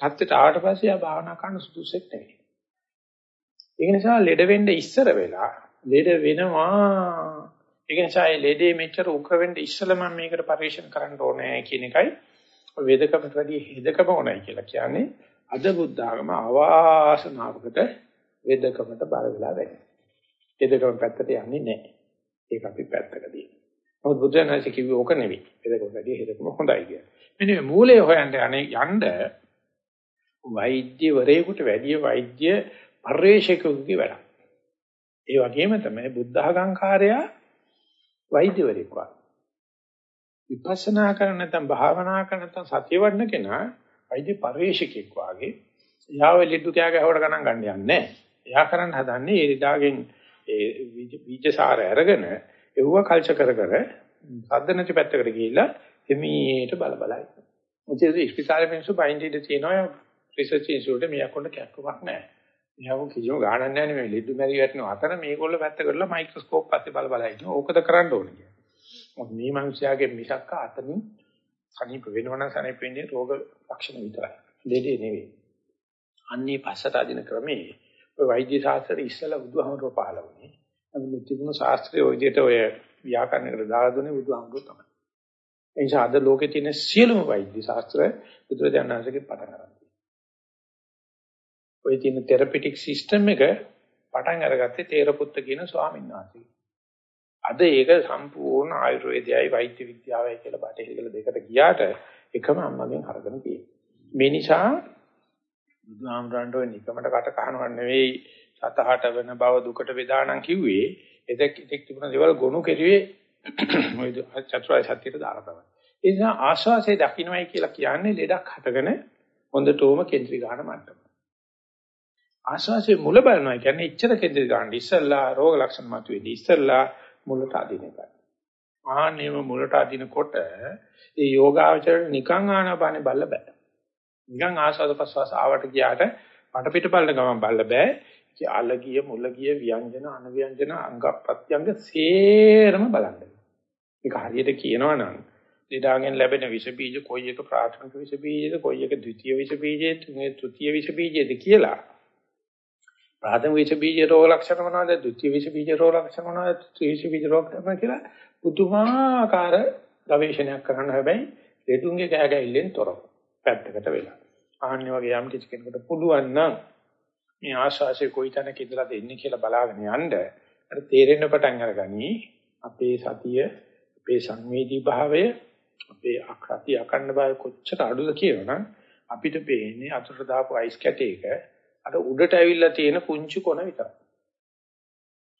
තත්ත්වයට ආවට පස්සේ ආ භාවනා කරන්න සුදුසුෙක් නෙවෙයි. ඒක නිසා ලෙඩ වෙන්න ඉස්සර වෙලා ලෙඩ වෙනවා. ඒක නිසා ඒ ලෙඩේ මෙච්චර උග්‍ර වෙන්න ඉස්සෙල්ලා මම මේකට පරිශන කරන්න ඕනේ කියන එකයි වේදකමට වැඩි හෙදකම ඕනයි කියලා කියන්නේ අද බුද්ධ ආගම අවාසනාවකට වේදකමට බර වෙලා වෙන්නේ. වේදකම පැත්තට යන්නේ නැහැ. ඒක අපි පැත්තකදී. නමුත් බුදුන් වහන්සේ කිව්වේ ඕක නෙවෙයි. වේදකම වැඩි හෙදකම හොඳයි කියලා. මෙන්න මේ මූලය හොයන්න යන්නේ යන්න වෛද්‍යවරයෙකුට වැඩිය වෛද්‍ය පරිශේෂකෙකුගේ වැඩක්. ඒ වගේම තමයි බුද්ධඝංකාරයා වෛද්‍යවරයෙක් වගේ. විපස්සනා කරන නැත්නම් භාවනා කරන නැත්නම් සතිය වඩන කෙනා වෛද්‍ය පරිශේෂකෙක් වගේ. එයාව ලිඩු කෑ ගහවට ගණන් ගන්න යන්නේ නැහැ. එයා කරන්න හදන්නේ ඒ රිදාගෙන් ඒ බීජසාර අරගෙන එවුව කල්චර් කර කර සද්ද නැති පැත්තකට ගිහිල්ලා එමීට බල බල ඉන්නවා. මොකද ඉස්පිතාලේ මිනිස්සු බයින්ඩ් ඉඳ තියෙනවා රිසර්ච් ඉන්ස්ටිටියුට් මේක කොන්න කැක්කමක් නැහැ. මෙයාව කිසිම ගාණක් නැහැ මේ ලිඩු මැරි වැටෙනවා. අතන මේගොල්ලෝ පැත්ත කරලා මයික්‍රොස්කෝප් පස්සේ බල බල ඉන්නවා. ඕකද කරන්න ඕනේ කියලා. මොකද මේ මිනිස්යාගේ මිසක්ක අතනින් සනීප වෙනවනම් සනීප වෙන්නේ රෝග ලක්ෂණ විතරයි. දෙදේ නෙවෙයි. අන්නේ පස්සට අදින ක්‍රමේ ඔය වෛද්‍ය ශාස්ත්‍රයේ ඉස්සලා බුදුහමරෝ පහළ වුණේ. අද මේ තිබුණු ශාස්ත්‍රයේ ඔය විදිහට ඔය ව්‍යාකරණයකට දාලා දුන්නේ බුදුහමරෝ තමයි. ඒ නිසා අද ලෝකේ තියෙන සියලුම වෛද්‍ය ශාස්ත්‍ර බුදුරජාණන් වහන්සේගේ පටන් ගන්නවා. ඔය තියෙන තෙරපිටික් සිස්ටම් එක පටන් අරගත්තේ තේරපුත්ත කියන ස්වාමීන් වහන්සේ. අද ඒක සම්පූර්ණ ආයුර්වේදයයි වෛද්‍ය විද්‍යාවයි කියලා බටහිර දෙකට ගියාට එකම අම්මගෙන් අරගෙන තියෙනවා. මේ නිසා බුදුහාමරන්ට ඔය නිකමට කට කහනව නෙවෙයි සතහට වෙන බව දුකට වේදානම් කිව්වේ එදෙක් ඉතික් තිබුණ දේවල් ගොනු කෙරුවේ ඔය චතුරාර්ය සත්‍යයට දාලා තමයි. ඒ නිසා ආශාසය දකින්නයි කියලා කියන්නේ ලෙඩක් හටගෙන හොඳටම කේන්ද්‍රී ගන්න මට්ටම. ආශාසයේ මුල බලනවා කියන්නේ ඉච්ඡර කේන්ද්‍රී ගන්න ඉස්සල්ලා රෝග ලක්ෂණ මතුවේදී ඉස්සල්ලා මුලට අදින එකයි. ආන්නේම මුලට අදිනකොට ඒ යෝගාවචරණ නිකං ආනාපානේ බල්ල බෑ. නිකන් ආස්වාද ප්‍රසවාස ආවට ගියාට වටපිට බලන ගමන් බලන්න බෑ. ඒ අලගිය මුලගිය ව්‍යංජන අනව්‍යංජන අංග ප්‍රත්‍යංග සේරම බලන්න. මේක හරියට කියනවා නම් ලෙඩාගෙන් ලැබෙන විස බීජ කොයි එක ප්‍රාථමික විස බීජද කොයි එක ද්විතීය විස බීජද තුනේ තෘතීය විස බීජද කියලා. ප්‍රාථමික විස බීජ රෝග ලක්ෂණ මොනවද? ද්විතීය විස බීජ රෝග ලක්ෂණ මොනවද? තෘතීය විස බීජ රෝග ලක්ෂණ කියලා පුදුමාකාර ගවේෂණයක් කරන්න හැබැයි ලෙඩුන්ගේ කෑගැහිල්ලෙන් තොරව පැත්තකට වෙලා. ආන්නේ වගේ යම් කිසි කෙනෙකුට පුළුවන් නම් මේ ආශාසය කොයි තැනක ඉඳලාද එන්නේ කියලා බලාගෙන යන්න. අර තේරෙන්න පටන් අරගනි අපේ සතිය අපේ සංවේදී භාවය අපේ අකති අකණ්ඩ භාවය කොච්චර අඩුද කියනනම් අපිට පේන්නේ අතුරට දාපු අයිස් කැටයක අර උඩට ඇවිල්ලා තියෙන පුංචි කොන විතරයි.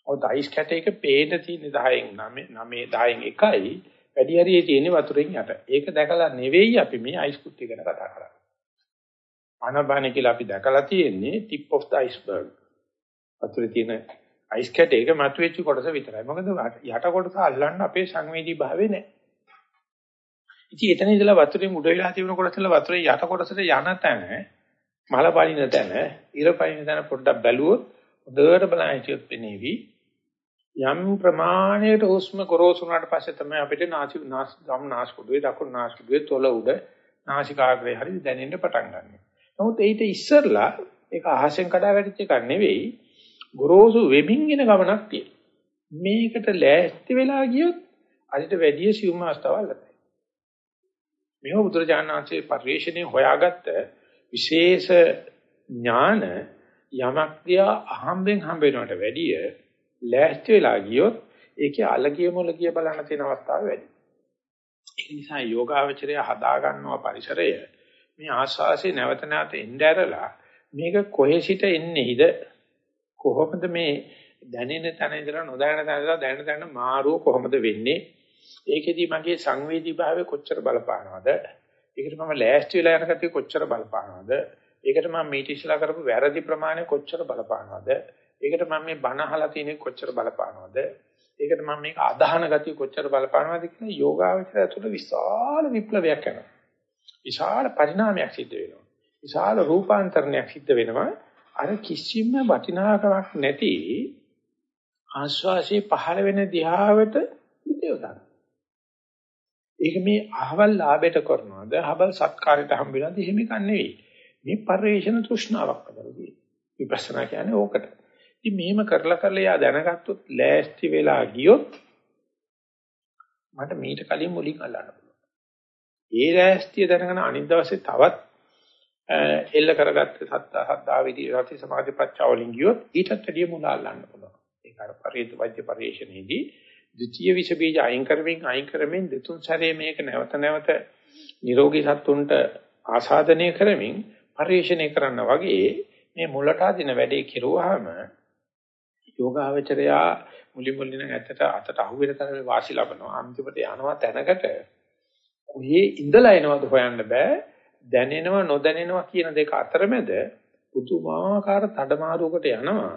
ඔය අයිස් කැටයක පේන තියෙන 10න් 9 9 10න් එකයි වැඩි හරියේ තියෙන වතුරෙන් යට. ඒක දැකලා නෙවෙයි අපි මේ අයිස් කුට්ටිය ගැන කතා කරන්නේ. ආනබාන කියලා අපි දැකලා තියෙන්නේ tip of the iceberg. වතුරේ තියෙන අයිස් කැටයක මතුවෙච්ච කොටස විතරයි. මොකද යට කොටස අල්ලන්න අපේ සංවේදී භාවය නැහැ. ඉතින් එතන ඉඳලා වතුරේ මුඩ වෙලා තිබුණ කොටසල වතුරේ යට කොටසට යන තැන මල පනින තැන ඉර පනින තැන පොඩ්ඩක් බැලුවොත් හොඳට බලන්න හිටියොත් පෙනේවි යම් ප්‍රමාණයකට හුස්ම ගොරෝසු වුණාට පස්සේ තමයි අපිට නාසි නාස් ගම් නාස්පුඩුවේ දකුණු නාස්පුඩුවේ තොල උඩ නාසිකාග්‍රේ හරි දැනෙන්න පටන් ගන්නවා. නමුත් ඊට ඉස්සෙල්ලා ඒක අහසෙන් කඩා වැටිච්ච එකක් නෙවෙයි ගොරෝසු වෙමින් එන ගමනක් තියෙනවා. මේකට ලෑස්ති වෙලා ගියොත් අදිට වැඩි සියුම් අවස්ථාවක් ලැබෙනවා. මේව බුදුරජාණන් වහන්සේ පරිශ්‍රණය හොයාගත්ත විශේෂ ඥාන යමක් දිහා අහම්බෙන් හම්බ වෙනවට වැඩිය ලෑස්ති වෙලා ගියොත් ඒකේ අලගිය මොලගිය බලන්න තියෙන අවස්ථාව වැඩි. ඒ නිසා යෝගාවචරය හදා ගන්නවා පරිසරය මේ ආස්වාසේ නැවත නැවත එන්න ඇරලා මේක කොහේ සිට එන්නේද කොහොමද මේ දැනෙන තැන ඉඳලා නොදැනෙන තැන ඉඳලා දැනෙන තැන මාරුව කොහොමද වෙන්නේ? ඒකෙදි මගේ සංවේදී භාවය කොච්චර බලපානවද? ඒකට මම ලෑස්ති වෙලා යන කතිය කොච්චර බලපානවද? ඒකට මම මීට ඉස්සලා කරපු වැරදි ප්‍රමාණය කොච්චර බලපානවද? ඒකට මම මේ බණ අහලා තියෙන කොච්චර බලපානවද? ඒකට මම මේක අදහන ගතිය කොච්චර බලපානවද කියන යෝගාවචරය තුළ විශාල විප්ලවයක් යනවා විශාල පරිණාමයක් සිද්ධ වෙනවා. විශාල රූපාන්තරණයක් සිද්ධ වෙනවා. අර කිසිම වටිනාකමක් නැති ආස්වාසේ පහළ වෙන දිහාවට හිතේවදා. ඒක මේ අහවල් ලාභයට කරනවද? අහවල් සත්කාරයට හම්බෙලාද? එහෙම එකක් නෙවෙයි. මේ පරිේශන තෘෂ්ණාවක් කරලාදී. විපස්සනා කියන්නේ ඕකට. ඉතින් මෙහෙම කරලා කරලා යා දැනගත්තොත් ලෑස්ති වෙලා ගියොත් මට මීට කලින් මුලින් අල්ලන්න ඒ රෑස්තිය දැනගෙන අනිත් දවසේ තවත් එල්ල කරගත්ත සත්තා සද්දා විදි රති සමාධි ප්‍රත්‍යාවලින් ගියොත් ඊටත් වැඩිය මුල අල්ලන්න පුළුවන්. ඒක අර පරිේත වෛද්‍ය පරිශ්‍රණයේදී ද්විතීය විෂ බීජ අයින් කරමින් අයින් කරමින් දෙතුන් සැරේ මේක නැවත නැවත නිරෝගී සත්තුන්ට ආසාදනය කරමින් පරිශ්‍රණය කරන්න වගේ මේ මුලට අදින වැඩේ කෙරුවාම යෝගාවචරයා මුලින් මුලින් ඇත්තට අතට අහුවෙන තරමේ වාසි ලබනවා. අන්තිමට යනවා තැනකට. කොහේ ඉඳලා එනවද හොයන්න බෑ. දැනෙනව නොදැනෙනව කියන දෙක අතරමැද පුදුමාකාර තඩමාරුවකට යනවා.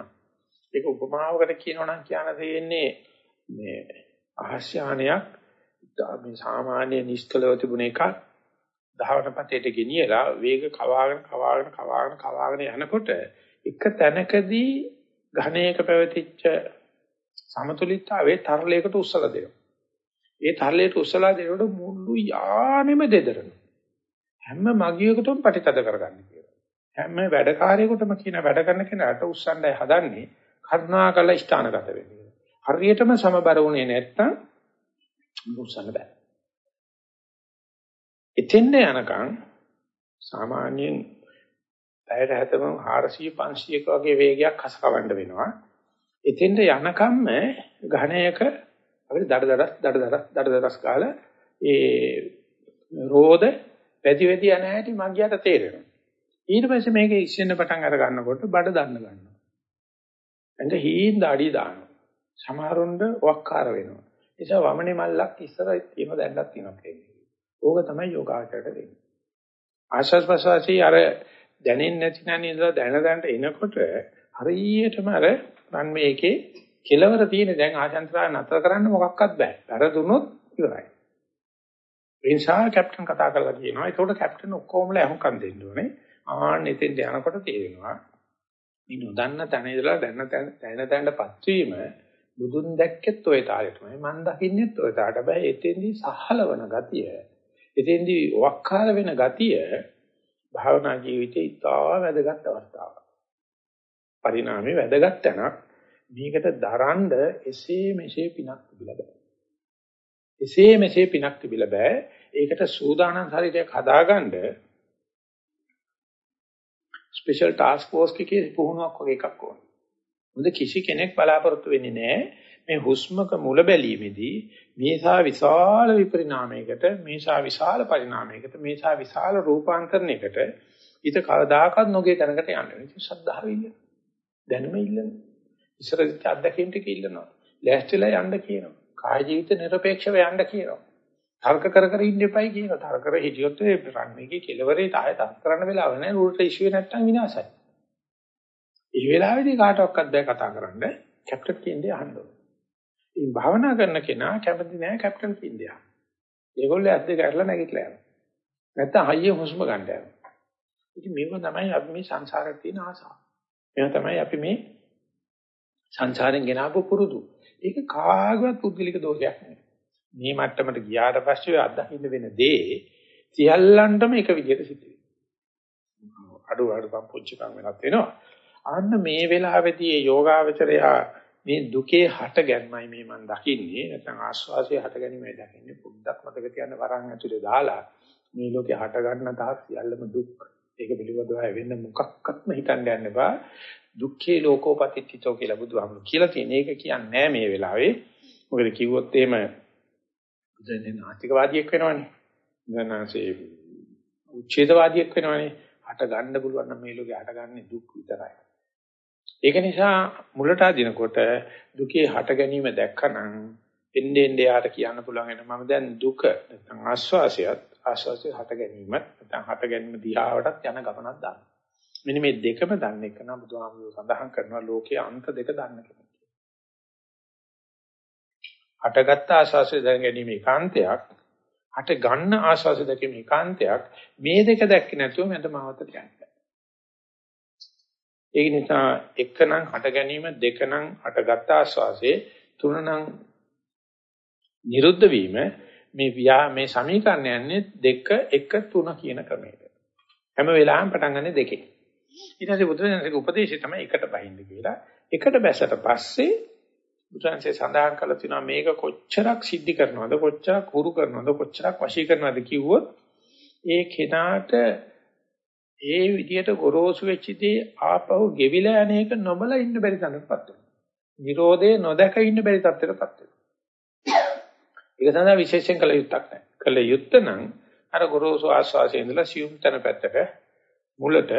ඒක උපමාවකට කියනවා නම් කියන්න තියෙන්නේ මේ ආශ්‍යානයක් මේ සාමාන්‍ය නිෂ්කලව තිබුණ එකක්. දහවන පතේට ගෙනියලා වේග කවාගෙන කවාගෙන කවාගෙන කවාගෙන යනකොට එක තැනකදී ඝණයක පැවතිච්ච සමතුලිතතාවයේ තරලයකට උස්සලා දෙනවා. ඒ තරලයට උස්සලා දෙනකොට මුළු යානෙම දෙදරන. හැම මගියකටම පටිතද කරගන්න කියලා. හැම වැඩකාරයෙකුටම කියන වැඩ කරන කෙනාට උස්සන්නයි හදන්නේ කරුණාකර ස්ථානගත වෙන්න. හරියටම සමබර වුණේ නැත්නම් උස්සන්න බෑ. එතෙන්ද යනකම් සාමාන්‍යයෙන් පැයට හැතම 400 500ක වගේ වේගයක් හසකවන්න වෙනවා. එතෙන්ද යනකම්ම ඝණයක අපිට දඩ දඩස් දඩ දඩස් දඩ දඩස් කාලා ඒ රෝද වැඩි වැඩි යන හැටි මගියට තේරෙනවා. ඊට පස්සේ මේක ඉස්සෙන්න පටන් අර ගන්නකොට බඩ දන්න ගන්නවා. එතන හීන් දාඩි දානවා. සමහරුන්ට වක්කාර වෙනවා. ඒ නිසා වමනේ මල්ලක් ඉස්සර තියෙන දැන්නක් තියෙනවා කියන්නේ. ඕක තමයි යෝගාචරයට වෙන්නේ. ආශස් ප්‍රසවාසී අර දැනෙන්නේ නැති නැණි ඉඳලා දැන දැනට එනකොට හරියටම අර මම මේකේ කෙලවර තියෙන දැන් ආශාන්තරා නතර කරන්න මොකක්වත් බෑ. වැරදුනොත් ඉවරයි. ඒ නිසා කැප්ටන් කතා කරලා කියනවා. ඒකට කැප්ටන් ඔක්කොමලා අහුම්කම් දෙන්න ඕනේ. ආන්න එතෙන්ට යනකොට තේරෙනවා මේ නොදන්න තැන ඉඳලා දැන්න තැන තැනටපත් වීම බුදුන් දැක්කෙත් ওই තාලෙටමයි මම දකින්නෙත් ওই තාලට. හැබැයි එතෙන්දී සහලවන ගතිය, එතෙන්දී වක්කාර වෙන ගතිය භාවනා ජීවිතේ ඉතා වැදගත් අවස්ථාවක්. පරිණාමයේ වැදගත් තැනක්. මේකට දරන්න එසේ මෙසේ පිනක් තිබිලා බෑ. එසේ මෙසේ පිනක් තිබිලා බෑ. ඒකට සූදානම් ශරීරයක් හදාගන්න ස්පෙෂල් ටාස්ක් ෆෝස් එකේ පුහුණුවක් වගේ එකක් ඕන. මොකද කිසි කෙනෙක් බලාපොරොත්තු වෙන්නේ නැහැ මේ හුස්මක මුල බැලීමේදී මේසා විශාල විපරිණාමයකට මේසා විශාල පරිණාමයකට මේසා විශාල රූපාන්තරණයකට ඊට කවදාකවත් නොගේ තැනකට යන්නේ. ඉතින් ශ්‍රද්ධාව ඉන්න. දැනුම ඉල්ලන. ඉස්සර අත්දැකීම් ටික ඉල්ලනවා. ලෑස්තිලා යන්න කියනවා. කාය ජීවිත নিরপেক্ষව යන්න කියනවා. තර්ක කර කර ඉන්න එපයි කියනවා. තර්ක කර හිටියොත් ඒ රන් එකේ කෙලවරේ ආය තර්ක කරන්න වෙලාව නැහැ. රූල්ට ඉෂුවේ නැත්තම් විනාශයි. ඒ වෙලාවේදී කාටවත් දැයි කතා කරන්න කැප්ටන් කියන්නේ අහන්න ඕනේ. ඉතින් භාවනා කරන කෙනා කැමති නැහැ කැප්ටන් කියන්නේ අහන්න. ඒගොල්ලෝ ඇද්ද ගැටලා නැගිටලා යනවා. නැත්තම් හයිය හුස්ම ගන්න යනවා. ඉතින් මේක තමයි අපි මේ සංසාරේ තියෙන ආසාව. මේක තමයි අපි මේ සංසාරෙන් ගෙනාවු පුරුදු. ඒක කාගවත් පුද්ගලික දෝෂයක් නෙවෙයි. මේ මට්ටමට ගියාට පස්සේ අත්දකින්න වෙන දේ සියල්ලන්ටම එක විදිහට සිද්ධ වෙනවා. අඩු අඩු පම්පුච්චකම් වෙනත් වෙනවා. අන්න මේ වෙලාවේදී මේ යෝගාවචරය මේ දුකේ හට ගැනීමයි මේ මම දකින්නේ. නැත්නම් ආස්වාසිය හට ගැනීමයි දකින්නේ. පොඩ්ඩක් මතක තියන්න වරන් ඇතුලේ දාලා මේ ලෝකේ හට ගන්න තාක් සියල්ලම දුක්. ඒක පිළිබඳව වෙන්න මොකක්වත්ම හිතන්න යන්න එපා. දුක්ඛේ ලෝකෝපතිච්චිතෝ කියලා බුදුහාමුදුරු කියලා තියෙන. ඒක කියන්නේ නෑ මේ වෙලාවේ. මොකද කිව්වොත් එහෙම දැන් නාස්තිකවාදියෙක් වෙනවනේ. දැනanse උච්ඡේදවාදියෙක් වෙනවනේ. හට ගන්න පුළුවන් නම් මේ ලෝකේ හටගන්නේ දුක් විතරයි. ඒක නිසා මුලට අදිනකොට දුකේ හට ගැනීම දැක්කනම් එන්නේ එන්නේ යාට කියන්න පුළුවන් එන මම දැන් දුක නැත්නම් ආස්වාසයත් ආස්වාසය හට ගැනීමත් නැත්නම් හට ගැනීම දිහාවටත් යන ගමනක් දාන්න. මෙන්න මේ දෙකම දන්න එක නම් බුදුහාමුදුරුවෝ සඳහන් කරනවා ලෝකයේ අන්ත දෙක දන්න කෙනෙක්. හටගත්ත ආශාසය දැන ගැනීම ඒකාන්තයක්. හට ගන්න ආශාසය දැකීම ඒකාන්තයක්. මේ දෙක දැක්කේ නැතුව මට මාවතට යන්න බෑ. ඒ නිසා එකනම් හට ගැනීම දෙකනම් හටගත්ත ආශාසයේ තුනනම් නිරුද්ධ වීම මේ ව්‍යා මේ සමීකරණ යන්නේ දෙක එක තුන කියන ක්‍රමයට. හැම වෙලාවෙම පටන් ගන්න දෙකේ. ඊට පස්සේ බුදුරජාණන්ගේ උපදේශය තමයි එකට බහින්න කියලා. එකට බැසට පස්සේ බුදුන්සේ සඳහන් කළා තියෙනවා මේක කොච්චරක් සිද්ධි කරනවද කොච්චරක් හුරු කරනවද කොච්චරක් වශී කරනවද කිව්වොත් ඒ කෙනාට ඒ විදියට ගොරෝසු වෙච්ච දේ ආපහු ගෙවිලා යන එක නොබල ඉන්න බැරි තැනකටපත් වෙනවා. Nirodhe නොදක ඉන්න බැරි තත්ත්වයකටපත් වෙනවා. ඒක සඳහා විශේෂයෙන් කළ යුත්තක් නැහැ. කළ යුත්ත නම් අර ගොරෝසු ආස්වාසයේ ඉඳලා සියුම් තැන පැත්තට මුලට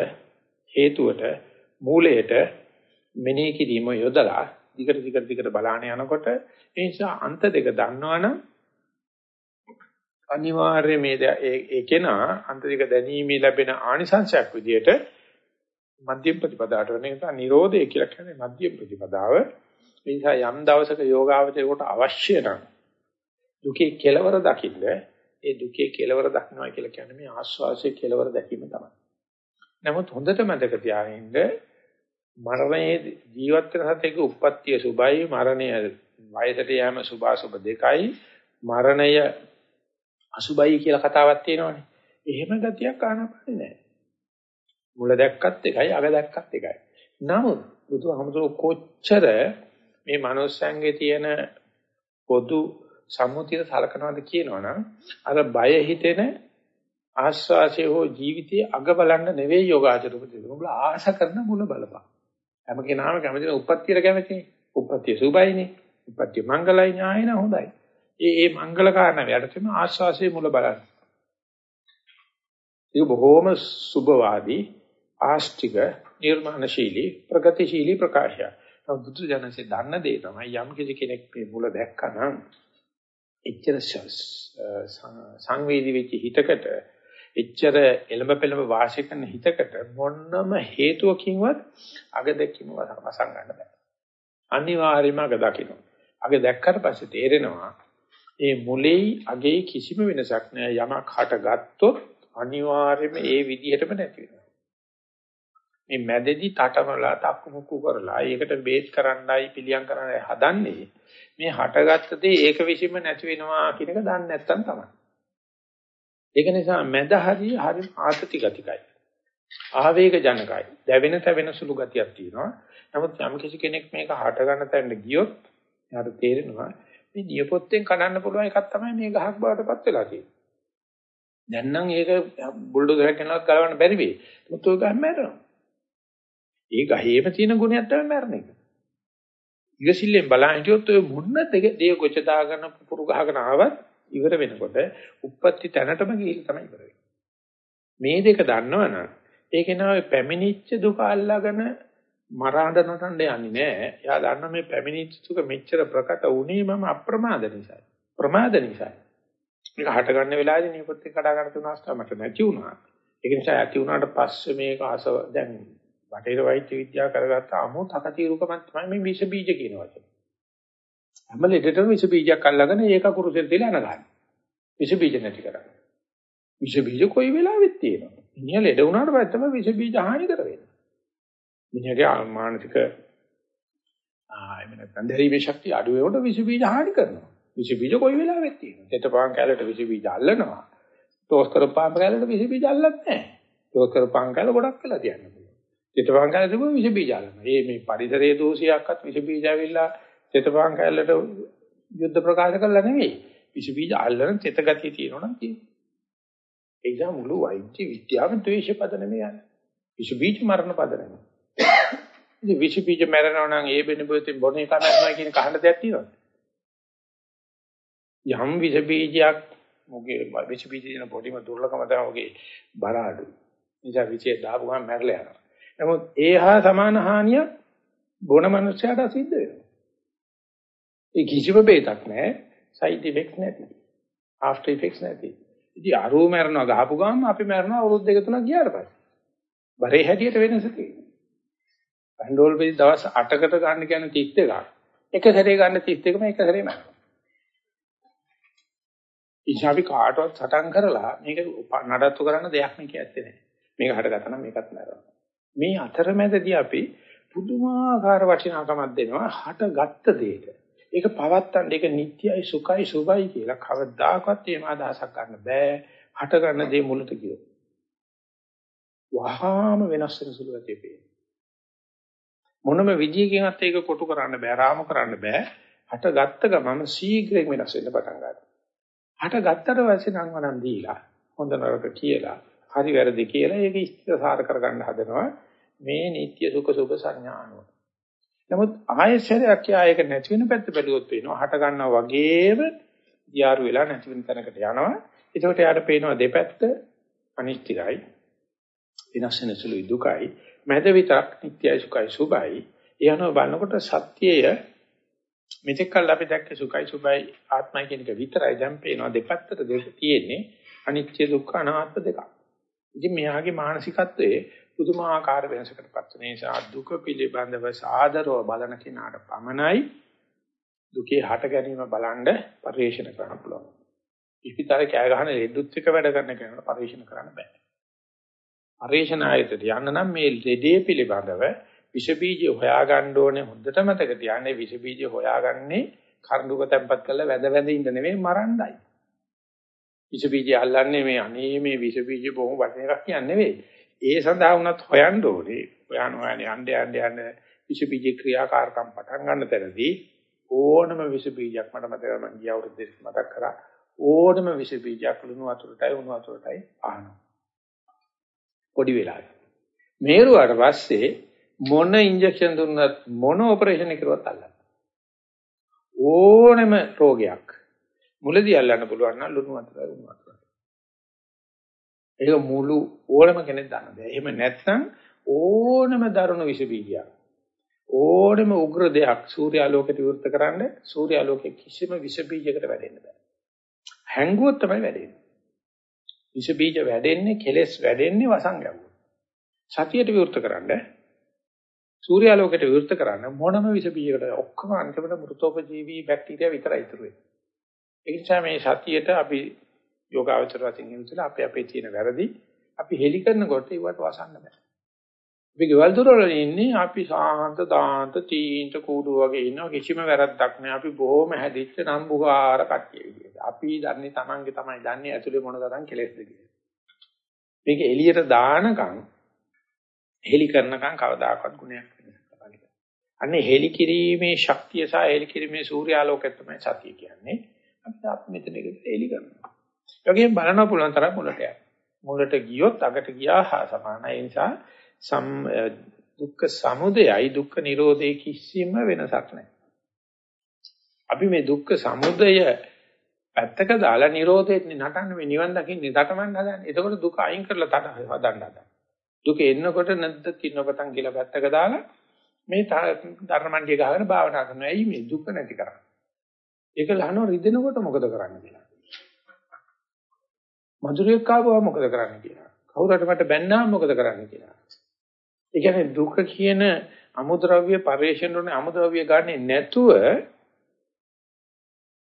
හේතුවට මූලයට මෙනෙහි කිරීම යොදලා දිගට දිගට දිගට බලාන යනකොට ඒ නිසා අන්ත දෙක දන්නවනම් අනිවාර්යයෙන් මේ ඒකේන අන්ත දෙක දැනීමේ ලැබෙන ආනිසංශයක් විදියට මධ්‍යම ප්‍රතිපදාවට වෙන එක නිරෝධය කියලා කියන්නේ මධ්‍යම ප්‍රතිපදාව. ඒ නිසා යම් දවසක යෝගාවචරයට අවශ්‍ය නම් දුකේ කෙලවර දකින්න ඒ දුකේ කෙලවර දක්නවා කියලා කියන්නේ මේ ආස්වාසයේ කෙලවර දැකීම තමයි. නමුත් හොඳට මතක තියාගන්න මරණයේ ජීවත් වෙන සතෙකුගේ උප්පත්තිය සුභයි මරණය වයසට යෑම සුභාසුභ දෙකයි මරණය අසුභයි කියලා කතාවක් තියෙනවානේ. එහෙම ගතියක් ආනපානේ නැහැ. මුල දැක්කත් එකයි අග දැක්කත් එකයි. නමුත් බුදුහමතුරු කොච්චර මේ මනුස්සයන්ගේ තියෙන පොදු සම්මුතිය සලකනවාද කියනවනම් අර බය හිතෙන ආස්වාසිය හෝ ජීවිතයේ අග බලන්න නෙවෙයි යෝගාචර උපදෙස්. උඹලා ආශ කරන මුල බලපන්. හැම කෙනාම කැමතිනේ උප්පත්තියට කැමතිනේ. උප්පත්තිය සුභයිනේ. උප්පත්තිය මංගලයි ඥායන හොඳයි. ඒ ඒ මංගල කාරණා වලට තමයි ආස්වාසිය මුල බලන්න. ඒක බොහෝම සුභවාදී ආස්තික නිර්මාණශීලී ප්‍රගතිශීලී ප්‍රකාශය. බුදු ජනසේ දන්න දේ තමයි යම් කෙනෙක් මේ මුල දැක්කනම් එච්චර සංවේදී වෙච්ච හිතකට එච්චර එළඹ පෙළඹ වාසය කරන හිතකට මොන්නම හේතුවකින්වත් අග දැකීම වසන් ගන්න බෑ. අනිවාර්යයෙන්ම අග දකින්න. අග දැක්කට පස්සේ තේරෙනවා ඒ මුලෙයි අගේ කිසිම වෙනසක් නෑ යමක් හටගත්තොත් අනිවාර්යයෙන්ම ඒ විදිහටම නැති වෙනවා. මේ මැදදී තටමලා තක්මුක්කු කරලා ඒකට බේස් කරන්නයි පිළියම් කරන්නයි හදන්නේ. මේ හටගත්ත දේ ඒක විසින්ම නැති වෙනවා කියන එක දන්නේ නැත්නම් තමයි. ඒක නිසා මැද හරිය හරි ආතති ගතිකයි. ආවේග ජනකයි. දැවෙන තැවෙන සුළු ගතියක් තියෙනවා. නමුත් යම් කිසි කෙනෙක් මේක හට ගන්න තැනට ගියොත් එයාට තේරෙනවා මේ නියපොත්තෙන් කඩන්න පුළුවන් එකක් තමයි මේ ගහක් බවටපත් වෙලා තියෙන්නේ. දැන් නම් ඒක බුල්ඩෝසරයක් යනවත් ගලවන්න බැරි වෙයි. මුත් ඔය ගහ මැරෙනවා. ඒ ගහේම තියෙන ගුණයක් තමයි මැරෙන එක. ඉවසිල්ලෙන් බලන් හිටියොත් ඔය මුන්න දෙක දේ ගොච දාගෙන පුපුරු ගහගෙන ආවත් ඉවර වෙනකොට උප්පත්ති තැනටම ගිහින් තමයි ඉවර වෙන්නේ. මේ දෙක දන්නවනම් ඒක නා පැමිණිච්ච දුක අල්ලාගෙන මරාඬ නටන්න යන්නේ නෑ. එයා දන්න මේ පැමිණිච්ච දුක මෙච්චර ප්‍රකට වුණේ මම අප්‍රමාද නිසායි. ප්‍රමාද නිසායි. මේක හට ගන්න වෙලාවේදී නියපොත් එක කඩා ගන්න තුන අවස්ථාව මට නැති වුණා. ඒක නිසා ඇති වුණාට පස්සේ මේක අසව දැන් බටේර වෛද්‍ය විද්‍යාව කරගත්ත අමු තකතිරුකම තමයි මේ විෂ බීජ කියන වචනේ. හැම ලෙඩටම විෂ බීජයක් අල්ලගෙන ඒක කුරුසෙල් තියලා අනගන්න. විෂ බීජ නැති කරන්නේ. විෂ බීජ කොයි වෙලාවෙත් තියෙනවා. මිනිහා ලෙඩ වුණාට පස්සේ තමයි විෂ බීජ හානි කර වෙන්නේ. මිනිහගේ මානසික ආ එමෙ නැත්නම් දැරීමේ ශක්තිය අඩු වෙනකොට විෂ බීජ හානි කරනවා. විෂ බීජ කොයි වෙලාවෙත් තියෙනවා. තෙතපහන් කැලේට විෂ බීජ අල්ලනවා. තෝස් කරපාන් කැලේට විෂ බීජ අල්ලන්නේ නැහැ. තෝස් කරපාන් කැලේ ගොඩක් වෙලා තියන්න පුළුවන්. තෙතපහන් කැලේ තිබුණ විෂ බීජ අල්ලනවා. මේ මේ පරිසරයේ දෝෂයක්වත් විෂ බීජ ඇවිල්ලා තෙතපහන් කැලේට යුද්ධ ප්‍රකාශ කළා නෙවෙයි. විෂ බීජ අල්ලන තෙත ගතිය තියෙනවා නම් තියෙනවා. ඒ නිසා මුළු වෛද්‍ය විද්‍යාවම ද්වේෂ පද නෙමෙයි යන්නේ. විෂ බීජ මරණ පද නෙමෙයි. ඉතින් විෂ බීජ මරනවා නම් ඒ වෙන බොතෙන් බොන එක නෑ කියන කහන්න දෙයක් තියෙනවද? යම් විෂ බීජයක් මොගේ විෂ බීජ දින පොඩිම දුර්ලභම තමයි මොගේ බර අඩු. නිසා විෂය දාපු ගමන් මැරලා යනවා. නමුත් ඒ හා සමාන හානිය බොන මනුස්සයාට සිද්ධ වෙනවා. ඒ කිසිම බේතක් නැහැ. සයිඩ් ඉෆෙක්ට්ස් නැති. ආෆ්ටර් ඉෆෙක්ට්ස් නැති. ඉතින් අරෝ මැරනවා ගහපු ගමන් අපි මැරනවා අවුරුදු දෙක තුනක් ගියාට පස්සේ. බරේ හැටියට වෙනස තියෙනවා. පැන්ඩෝල් වෙයි දවස් 8කට ගන්න කියන්නේ 32ක්. එක සැරේ ගන්න 32කම එක සැරේ මැරෙනවා. ඉතින් කාටවත් සටන් කරලා මේක නඩත්තු කරන්න දෙයක් නේ කියත්තේ නැහැ. මේක හටගත්තා නම් මේකත් මැරෙනවා. මේ අතරමැදදී අපි පුදුමාකාර වටිනාකමක් දෙනවා හටගත්ත දෙයට. ඒක පවත්තන්න ඒක නිට්ටයයි සුඛයි සුභයි කියලා කවදාකවත් එහෙම අදහසක් ගන්න බෑ. හට ගන්න දේ මුලට කියෝ. වහාම වෙනස් වෙන සුළු ගතිය පේනවා. මොනම විදියකින්වත් ඒක කොටු කරන්න බෑ, රාම කරන්න බෑ. හට ගත්ත ගමන් ශීඝ්‍රයෙන් වෙනස් වෙන්න පටන් ගන්නවා. හට ගත්තට පස්සේ නම් වනම් දීලා හොඳ නරක කියලා, හරි වැරදි කියලා ඒක ඉස්තරසාර කරගන්න හදනවා. මේ නিত্য සුඛ සුභ සංඥානෝ. නමුත් ආයශරයක් ආයක නැති වෙන පැත්ත බැලුවොත් පේනවා හට ගන්නවා වගේම දියාරු වෙලා නැති වෙන තැනකට යනවා. ඒකට යාට පේනවා දෙපැත්ත අනිත්‍යයි. විනාශ වෙන සුළුයි දුකයි. මැද විතරක් නිට්ටයයි සුඛයි සුභයි. යනවා බලනකොට සත්‍යය මෙතෙක් කල් අපි දැක්ක සුඛයි සුභයි ආත්මයි කියන එක විතරයි දැන් පේනවා දෙපැත්තට දෙක තියෙන්නේ අනිත්‍ය දුක්ඛ අනාත්ම දෙකක්. ඉතින් මෙයාගේ මානසිකත්වයේ පුදුමාකාර වෙනසකට පත් වෙන නිසා දුක පිළිබඳව සාදරව බලන කෙනාට පමණයි දුකේ හට ගැනීම බලන්න පරිශන කරන්න පුළුවන්. ඉස්පිතාලේ කෑ ගහන ලෙඩුත් එක වැඩ කරන කෙනාට පරිශන කරන්න බෑ. පරිශන ආයතයට යන්න නම් මේ ලෙඩේ පිළිබඳව විෂ බීජ හොයාගන්න ඕනේ හොඳට මතක තියාගන්න විෂ බීජ හොයාගන්නේ කර්ණුක තැම්පත් කරලා වැද වැද ඉන්න නෙමෙයි මරණ්ඩයි. විෂ බීජ අල්ලන්නේ මේ අනේ මේ විෂ බීජ බොහොම වටින එකක් කියන්නේ නෙවෙයි. ඒ සඳහා වුණත් හොයන්න ඕනේ. හොයන හොයන යන්න යන්න යන්න විස බීජ ක්‍රියාකාරකම් පටන් ගන්න තැනදී ඕනම විස බීජයක් මට මතකයි මම ගිය අවුරුද්දේ මතක් කරා ඕනම විස බීජයක් ලුණු වතුරටයි උණු වතුරටයි ආනවා. පොඩි වෙලාවේ. මේරුවාට පස්සේ මොන ඉන්ජෙක්ෂන් දුන්නත් මොන ඔපරේෂන් එක කරුවත් අල්ලන්න. ඕනෙම රෝගයක් මුලදී අල්ලන්න පුළුවන් නම් ලුණු වතුරයි උණු වතුරයි. ඒක මුළු ඕනම කෙනෙක් දන්න බෑ. එහෙම නැත්නම් ඕනම දරුණු විස බීජයක් ඕනම උග්‍ර දෙයක් සූර්යාලෝකයට විවෘත කරන්න සූර්යාලෝකයේ කිසිම විස බීජයකට වැඩෙන්න බෑ. හැංගුවොත් තමයි වැඩෙන්නේ. විස බීජ වැඩෙන්නේ කෙලස් වැඩෙන්නේ වසංගයව. සතියට විවෘත කරන්න සූර්යාලෝකයට විවෘත කරන්න මොනම විස බීජයකට ඔක්කොම අන්තිමට මෘතෝපජීවී බැක්ටීරියා විතරයි ඉතුරු වෙන්නේ. ඒ නිසා මේ සතියේට අපි යෝගාවචර වශයෙන් ඉඳලා අපි අපේ තියෙන වැරදි අපි හෙලි කරනකොට ඒවට වසන්න බෑ. අපි ගෙවල් දොරවල ඉන්නේ අපි සාහන්ත දාන්ත තීන්ත කූඩු වගේ ඉන්නවා කිසිම වැරද්දක් නෑ අපි බොහොම හැදිච්ච නම්බුකාර කට්ටිය විදියට. අපි දන්නේ Tamange තමයි දන්නේ ඇතුලේ මොන තරම් කෙලෙස්ද කියලා. මේක එළියට දානකම් හෙලි කරනකම් කවදාකවත් ගුණයක් වෙන්නේ අන්නේ හෙලි කිරීමේ ශක්තිය සහ හෙලි කිරීමේ සූර්යාලෝකය තමයි සතිය කියන්නේ. අපි තාත් මෙතන හෙලි කරනවා. ඒ වගේම බලන්න පුළුවන් තරම් මුලට යන්න. මුලට ගියොත් අගට ගියා හා සමානයි. ඒ නිසා සම් දුක්ඛ සමුදයයි දුක්ඛ නිරෝධේ කිසිම වෙනසක් නැහැ. අපි මේ දුක්ඛ සමුදය පැත්තක දාලා නිරෝධෙත් නටන්න මේ නිවන් දකින්නේ නටමන්න හදන්නේ. එතකොට දුක අයින් කරලා තට හදන්න හදන්නේ. දුක එන්නකොට නැද්ද කින්නපතන් කියලා පැත්තක දාලා මේ ධර්මමණ්ඩිය ගහගෙන භාවනා කරනවා. ඇයි මේ දුක නැති කරන්නේ? ඒක ලහනවා රිදෙනකොට මොකද කරන්නේ කියලා. මధుරයක් ආවම මොකද කරන්නේ කියලා. කවුරුහට මට බැන්නාම මොකද කරන්නේ කියලා. ඒ කියන්නේ දුක කියන අමුද්‍රව්‍ය පරිශන වලින් අමුද්‍රව්‍ය ගන්නෙ නැතුව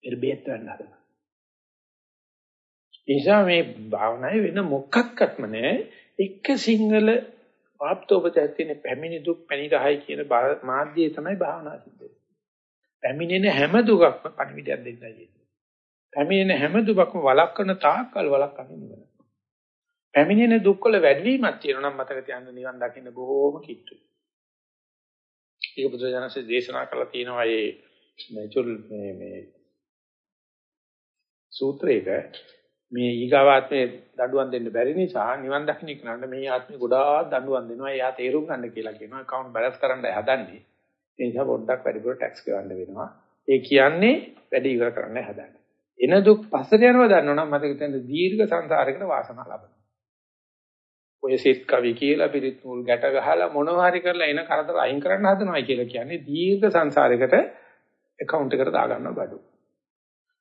ඉර්බේත් ගන්න හදනවා. නිසා මේ භාවනාවේ වෙන මොකක්වත්ම නැහැ. එක සිංහල ආප්තෝපතයක් තියෙන පැමිණි දුක් පැණිරහයි කියන මාධ්‍යය තමයි භාවනා සිද්ධ වෙන්නේ. පැමිණෙන හැම දුකක්ම පණිවිඩයක් දෙන්නයි. පැමිණෙන හැම දුකක්ම වළක්වන තාක්කල් වළක්වන්නේ නිවන. පැමිණෙන දුක්වල වැඩිවීමක් තියෙනවා නම් මතක තියාගන්න නිවන් දකින්න බොහෝම කිට්ටුයි. ඒක බුදුජානසෙ දේශනා කළා තියෙනවා මේ මේ සූත්‍රයක මේ ඊගාවාත්මේ දඬුවම් දෙන්න බැරි නිසා නිවන් දකින්න කරන්න මේ ආත්මේ ගොඩාක් දඬුවම් දෙනවා. එයා තේරුම් ගන්න කියලා කියනවා. account balance කරන්න හදන්නේ. ඒ නිසා පොඩ්ඩක් වැඩිපුර tax ගෙවන්න වෙනවා. ඒ කියන්නේ වැඩි ඉවර කරන්න හදන්නේ. එන දුක් පස්සට යනවා දන්නවනම් මතක තියාගන්න දීර්ඝ සංසාරයකට වාසනාව ලබනවා. ඔය සිත් කවි කියලා පිරිත් මුල් ගැට ගහලා මොනවා හරි කරලා එන කරදර අයින් කරන්න හදනවා කියලා කියන්නේ දීර්ඝ සංසාරයකට account එකට දාගන්න බඩු.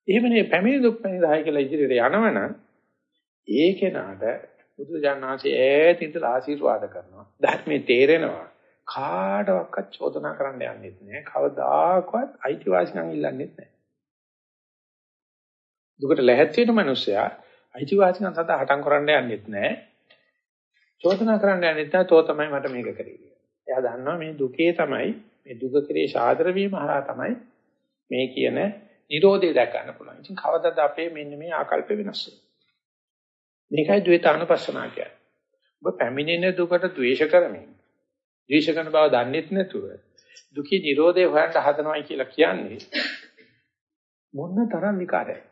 එහෙමනේ පැමිණි දුක් පැමිණි කියලා ඉදිරියට යනවනම් ඒ කෙනාට බුදුජානනාංශයේ ඈත ඉඳලා ආශිර්වාද කරනවා. ධර්මයේ තේරෙනවා. කාටවත් චෝදනා කරන්න යන්නෙත් නෑ. කවදාකවත් අයිතිවාසිකම් ඉල්ලන්නෙත් නෑ. දුකට ලැහැත් වෙන මිනිසයා අයිතිවාසිකම් සඳහා හටන් කරන්න යන්නෙත් නෑ. චෝදනා කරන්න යන්නෙත් නෑ. තෝ තමයි මට මේක කරේ කියලා. එයා දන්නවා මේ දුකේ තමයි මේ දුක කෙරේ සාදර වීම හරහා තමයි මේ කියන Nirodhe දැක ගන්න පුළුවන්. ඉතින් කවදාද අපේ මෙන්න මේ ආකල්ප වෙනස් මේකයි ද්වේතානුපස්සනා කියන්නේ. ඔබ පැමිණෙන දුකට ද්වේෂ කරමින් ද්වේෂ කරන බව දන්නෙත් නැතුව දුකේ Nirodhe හොයන්න හදනවයි කියලා කියන්නේ මොන තරම් විකාරයක්ද?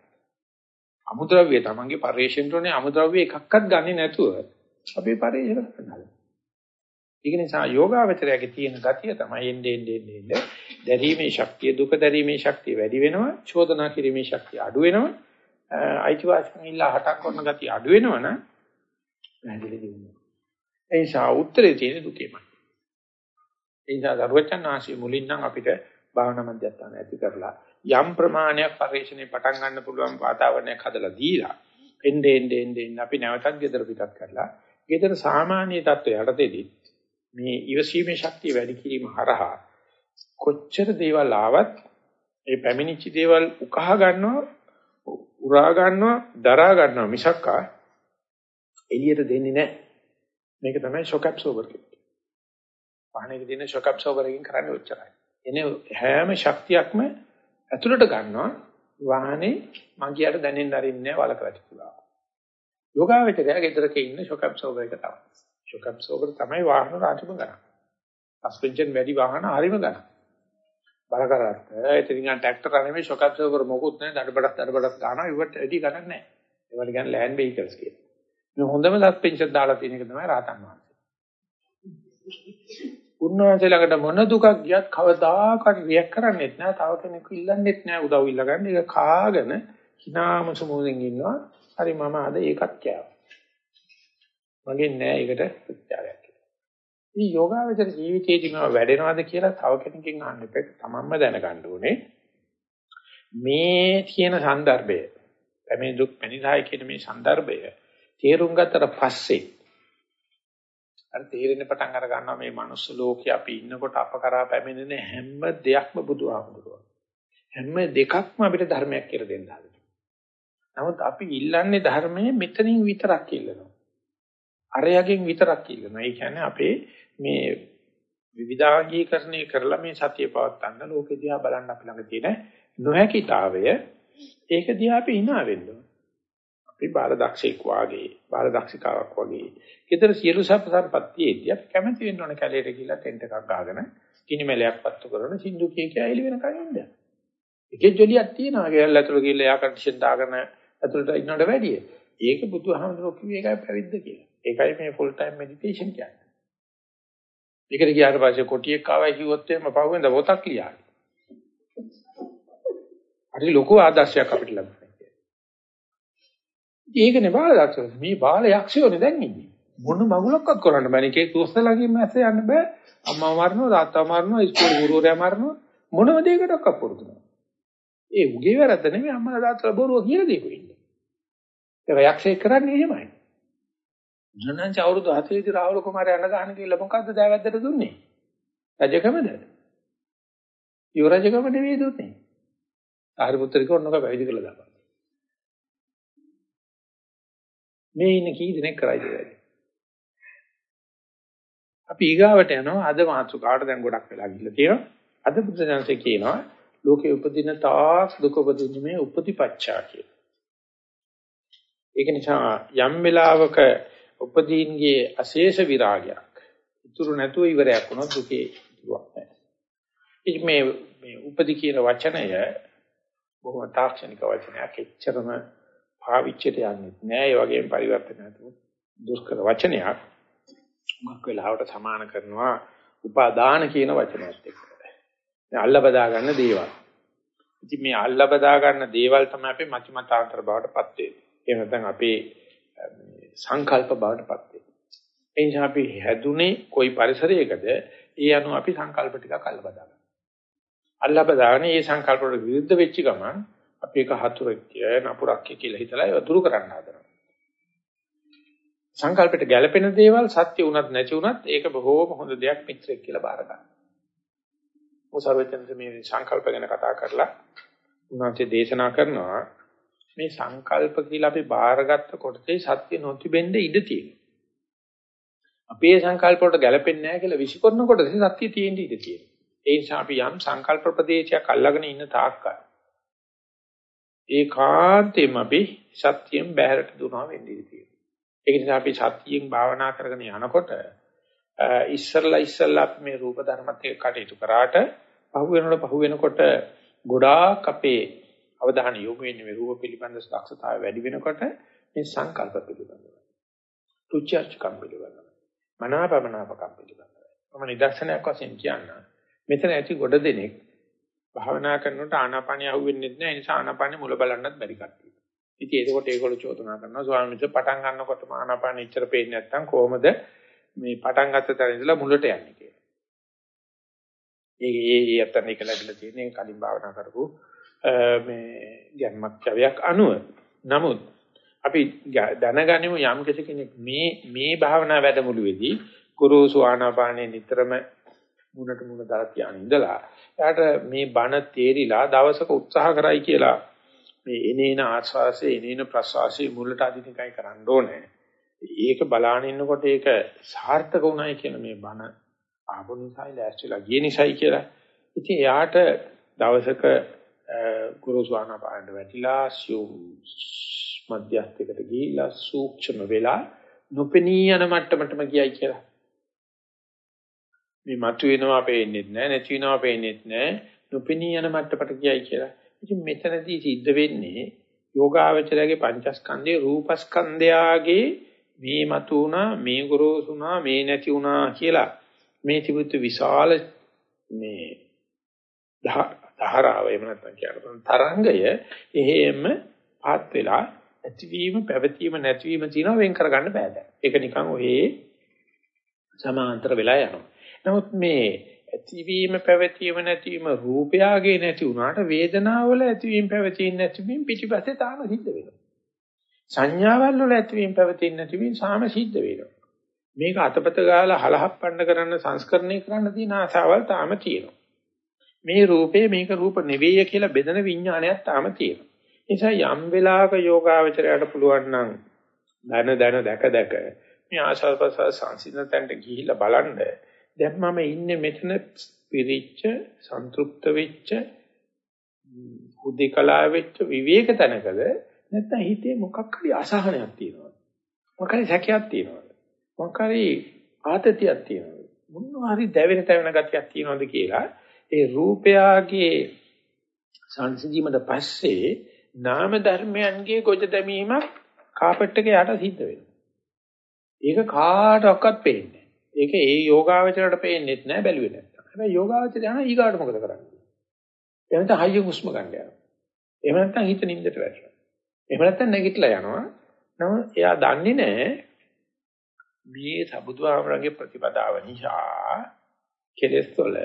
අමුද්‍රව්‍ය තමන්ගේ පරිශ්‍රණෝනේ අමුද්‍රව්‍ය එකක්වත් ගන්නේ නැතුව අපි පරිශ්‍රණ කරනවා. ඒක නිසා යෝගාවචරයේ තියෙන ගතිය තමයි එන්නේ එන්නේ එන්නේ දැරීමේ ශක්තිය දුක දැරීමේ ශක්තිය වැඩි වෙනවා චෝදනා කිරීමේ ශක්තිය අඩු වෙනවා අයිතිවාසිකම් ඉල්ලා හටක් කරන ගතිය අඩු වෙනවනම් පැහැදිලි දෙන්නේ ඒ නිසා උත්තරේ තියෙන දුකේමයි ඒ නිසා දරුවචන් ආශි මුලින් නම් අපිට භාවනා මධ්‍යස්ථාන ඇති කරලා යම් ප්‍රමාණයක් පරිශ්‍රණය පටන් ගන්න පුළුවන් වාතාවරණයක් හදලා දීලා එන්නේ එන්නේ එන්නේ අපි නැවතත් ගෙදර පිටත් කරලා ගෙදර සාමාන්‍ය තත්ත්වයට යටතේදී මේ ඉවසීමේ ශක්තිය වැඩි කිරීම හරහා කොච්චර දේවල් ආවත් ඒ පැමිණිච්ච දේවල් උකහා ගන්නවා උරා ගන්නවා දරා ගන්නවා මිසක්කා එළියට දෙන්නේ නැහැ. මේක තමයි ෂොක් ඇබ්සෝබර් කියන්නේ. පහණේක තියෙන ෂොක් ඇබ්සෝබර් එකකින් කරන්නේ ඔච්චරයි එනේ හැම ශක්තියක්ම ඇතුළට ගන්නවා වාහනේ මගියට දැනෙන්න අරින්නේ වලක වැටිලා යෝගාවචරය ගෙදරක ඉන්න ෂොක් ඇබ්සෝබර් එක තමයි ෂොක් ඇබ්සෝබර් තමයි වාහන රාජම ගන්න. සස්පෙන්ෂන් වැඩි වාහන හරිම ගන්න. බල කරත් ඉතින් ගන්න ට්‍රැක්ටර් අනේ ෂොක් ඇබ්සෝබර් මොකුත් නැහැ දඩබඩක් දඩබඩක් ගන්නවා ඉවට වැඩි ගණන් නැහැ. ඒවට කියන්නේ ලෑන්ඩ් වෙහිකල්ස් කියලා. මේ හොඳම සස්පෙන්ෂන් දාලා තියෙන එක තමයි රාතන් වහන්සේ. උන්වහන්සේ ළඟට මොන දුකක් ගියත් කවදාකවත් රියැක් කරන්නේත් නැහැ. තව කෙනෙක් ඉල්ලන්නේත් නැහැ උදව් ඉල්ලගන්න. ඒක කාගෙන hinaම සමුදෙන් ඉන්නවා. හරි මම අද ඒකක් කියවා. මගෙන් නෑ ඒකට ප්‍රතිචාරයක් කියලා. මේ යෝගාවචර ජීවිතයේදී මම වැඩෙනවද කියලා තව කෙනකින් අහන්න එපා. තමන්ම දැනගන්න ඕනේ. මේ කියන સંદર્ભය. මේ දුක් පැනිදායි කියන මේ સંદર્ભය තේරුම් ගත්තට පස්සේ අර තේරෙන්න පටන් අර ගන්නවා මේ මනුස්ස ලෝකේ අපි ඉන්නකොට අප කරා පැමිණෙන හැම දෙයක්ම බුදුහාමුදුරුවෝ. හැම දෙකක්ම අපිට ධර්මයක් කියලා දෙන්න හදනවා. නමුත් අපි ඉල්ලන්නේ ධර්මයේ මෙතනින් විතරක් ඉල්ලනවා. අරයගෙන් විතරක් ඉල්ලනවා. ඒ කියන්නේ අපේ මේ විවිධාංගීකරණය කරලා මේ සතිය පවත්වන්න ලෝකෙ දිහා බලන්න අපි ළඟ තියෙන නොහැකිතාවය ඒක දිහා අපි hina වෙන්න ඕන. අපි බාලදක්ෂෙක් වාගේ බාලදක්ෂිකාවක් වගේ. ඊතර සියලු සප් සම්පත්තියේදී අපි කැමති වෙන්න ඕන කැලේට ගිහිල්ලා ටෙන්ට් එකක් ගහගෙන කිනිමැලයක් පත්තු කරන සින්දු කිය කිය එළි වෙනකන් ඉන්න. එකේ ජොලියක් තියෙනවා. ගෙල් ඇතුළ ගිහිල්ලා එයා කන්ඩිෂන් දාගෙන ඇතුළට ඉන්නවට වැඩිය. ඒක බුදුහාමුදුරුවෝ කිව්වේ ඒකයි පැවිද්ද කියලා. ඒකයි මේ ෆුල් ටයිම් මෙඩිටේෂන් කියන්නේ. ඒකට ගියාට පස්සේ කොටියෙක් ආවයි කිව්වොත් එහෙම පහුවෙන්ද පොතක් ලියන්නේ. හරි ලොකු ආදර්ශයක් අපිට ලැබුණා. ඒකනේ බාල දක්ෂ. මේ බාල යක්ෂයෝනේ දැන් ඉන්නේ. මොන මගුලක්වත් කරන්න බෑ. එකේ තුස්සලකින් මැස්ස යන්න බෑ. අම්මා මරනවා, තාත්තා මරනවා, ඉස්කෝලේ ගුරුවරයා මරනවා. මොනම දෙයකටවත් අපුරුදු නෑ. ඒ උගේ වැරද්ද නෙමෙයි අම්මලා තාත්තලා බොරුව කියලා දෙකු ඉන්නේ. ඒක යක්ෂයෙක් කරන්නේ එහෙමයි. ජනන්ච අවුරුදු 7 දී රාහුල කුමාරයා අඬ ගන්න කියලා මොකද්ද දෑවැද්දට දුන්නේ? රජකමද? යුවරජකම නෙවෙයි දුන්නේ. ආරිපුත්‍රික ඔන්නක පැවිදි කළා දාපන්. මේ ඉන්න කී දෙනෙක් කරයිද වැඩි? අපි ඊගාවට යනවා අද මාතෘකාවට දැන් ගොඩක් වෙලා ගිහිල්ලා තියෙනවා. අද බුදුසසුනේ කියනවා ලෝකේ උපදින තාක් දුක උපදින්නේ මේ උපතිපච්චා කියලා. ඒක නිසා යම් වෙලාවක උපදීන්ගේ අශේෂ විරාගයක් ඉතුරු නැතුව ඉවරයක් වුණොත් දුකේ ඉතුරුවක් නැහැ. මේ මේ උපදි කියන වචනය බොහොම තාක්ෂණික වචනයක්. එච්චරම පාවිච්චියට යන්නේ නෑ. ඒ වගේම පරිවර්තන නැතුව දුෂ්කර වචනයක්. මොකක් වෙලාවට සමාන කරනවා උපාදාන කියන වචනයත් එක්ක. දැන් අල්ල බදා ගන්න දේවල්. ඉතින් මේ අල්ල බදා ගන්න දේවල් තමයි අපි මතිමතාන්තර බවට පත් වෙන්නේ. එහෙම නැත්නම් අපේ සංකල්ප බවට පත් වෙන්නේ. ඒ නිසා අපි හැදුනේ කොයි පරිසරයකද ඒ අනුව අපි සංකල්ප ටිකක් අල්ල බදා ගන්නවා. අල්ල බදාගෙන ඒ සංකල්ප වලට විරුද්ධ වෙච්ච ගමන් අපි එක හතුරෙක් නපුරක් කියලා හිතලා ඒක දුරු කරන්න හදනවා. සංකල්පයට ගැළපෙන දේවල් සත්‍ය වුණත් නැති වුණත් ඒක බොහෝම හොඳ දෙයක් මිත්‍රෙක් කියලා බාර ගන්න. මොසර්වචන්ද මේ සංකල්ප ගැන කතා කරලා උන්වහන්සේ දේශනා කරනවා මේ සංකල්ප කියලා අපි බාරගත්ත කොටසේ සත්‍ය නොතිබෙන්න ඉඩ තියෙනවා. අපේ සංකල්ප වලට ගැළපෙන්නේ නැහැ කියලා විශ්ිකරන කොටසේ සත්‍ය තියෙන්න ඉඩ තියෙනවා. ඒ නිසා අපි යම් සංකල්ප ප්‍රදේශයක් අල්ලගෙන ඉන්න තාක්කල් ඒකාන්තයෙන්ම අපි සත්‍යයෙන් බැහැරට දුනවා වෙන්නේ තියෙනවා. ඒ නිසා අපි සත්‍යයෙන් භාවනා කරගෙන යනකොට ඉස්සල්ලා ඉස්සල්ලා අපි මේ රූප ධර්මත් එක්ක කටයුතු කරාට පහු වෙනකොට පහු වෙනකොට ගොඩාක් අපේ අවධානය යොමු වෙන්නේ මේ රූප පිළිබඳ දක්ෂතාවය වැඩි වෙනකොට මේ සංකල්ප පිළිබඳව. රුචර්චකම් පිළිබඳව. මනාපමනාපකම් පිළිබඳව. මම නිදර්ශනයක් වශයෙන් කියන්න. මෙතන ඇති ගොඩ දෙනෙක් භාවනා කරනකොට ආනාපානිය අහුවෙන්නේ නැහැ. ඒ නිසා ආනාපානිය මුල බලන්නත් බැරි කට්ටිය. ඉතින් ඒකකොට ඒගොල්ලෝ චෝදනා කරනවා ස්වාමීන් වහන්සේ පටන් ගන්නකොටම ආනාපානිය ඉච්චර පේන්නේ නැත්නම් කොහොමද මේ පටන් ගත්ත තැන ඉඳලා මුලට යන්නේ කියලා. ඒ ඒ ඒ අතන එක ලැබිලා තියෙන කලින් භාවනා කරපු මේ ගැම්මක් කවියක් අනුව. නමුත් අපි දැනගනිමු යම් කෙනෙක් මේ මේ භාවනා වැඩමුළුවේදී ගුරුසු ආනාපානේ නිතරම මුණට මුණ දාලා තියාගෙන ඉඳලා එයාට මේ බණ තේරිලා දවසක උත්සාහ කරයි කියලා මේ එනේන ආස්වාසේ එනේන ප්‍රසවාසයේ මුලට අදිනකයි කරන්න ඕනේ. ඒක බලාගෙන ඉන්නකොට ඒක සාර්ථක වුණයි කියන මේ බණ ආපු නිසායි ලෑස්තිලා ගිය නිසායි කියලා. ඉතින් එයාට දවසක ගුරු ස්වාමීන් වැටිලා සියුම් මධ්‍යස්ථයකට ගිහිලා සූක්ෂම වෙලා නොපෙනී යන මට්ටමටම ගියයි කියලා. මේ මතු වෙනවා පේන්නේ නැහැ නැති වෙනවා පේන්නේ නැහැ නොපෙනී යන මට්ටමට ගියයි කියලා. ඉතින් මෙතනදී සිද්ධ වෙන්නේ යෝගාවචරයේ පංචස්කන්ධයේ රූපස්කන්ධයාගේ මේ මතු වුණා මේ ගොරෝසුණා මේ නැති වුණා කියලා මේ තිබුත් විශාල මේ ධාරාව එහෙම නැත්නම් කියනවා තරංගය එහෙම පාත් වෙලා ඇතිවීම පැවතීම නැතිවීම තියෙනවා වෙන් කරගන්න බෑ දැන්. ඒක නිකන් ඔය සමාන්තර වෙලා යනවා. නමුත් මේ ඇතිවීම පැවතීම නැතිවීම රූපයාගේ නැති වුණාට වේදනාවල ඇතිවීම පැවතීම නැතිවීම පිටිපස්සේ තාම සිද්ධ වෙනවා. සංඥාවල් වල ඇතිවීම පැවතීම නැතිවීම සාම සිද්ධ වෙනවා. මේක අතපත ගාලා හලහප්පන්න කරන්න සංස්කරණය කරන්න තියෙන ආසාවල් තාම තියෙනවා. මේ රූපේ මේක රූප නෙවෙයි කියලා බෙදෙන විඥානයක් තාම තියෙනවා. නිසා යම් වෙලාවක යෝගාවචරයට පුළුවන් නම් දන දන දැක දැක මේ ආශාව ප්‍රසාර සංසිඳනට ගිහිල්ලා බලන්න දැන් මම ඉන්නේ මෙතන පිරිච්ච සන්තුෂ්ත වෙච්ච හුදේකලා වෙච්ච විවේක තැනකද නැත්නම් හිතේ මොකක් හරි අසහනයක් තියෙනවද මොකක් හරි සැකයක් තියෙනවද මොකක් හරි ආතතියක් තියෙනවද මොනවා හරි දැවෙන තැවෙන ගතියක් තියෙනවද කියලා ඒ රූපයාගේ සංසිඳීමද පස්සේ නාම ධර්මයන්ගේ ගොජ දැමීමක් කාපට් එක යට සිද්ධ වෙනවා. ඒක කාටවත් පේන්නේ නැහැ. ඒක ඒ යෝගාවචරයට පේන්නේ නැහැ බැලුවේ නැත්තම්. හැබැයි යෝගාවචරය යන ඊගාට මොකද කරන්නේ? එහෙම නැත්නම් හයිය හුස්ම ගන්න යනවා. එහෙම නැත්නම් හිත නිින්දට වැටෙනවා. එහෙම නැත්නම් නැගිටලා යනවා. නම එයා දන්නේ නැහැ මේ සබුදුආමරගේ ප්‍රතිපදාව නිසා කෙලෙස් වල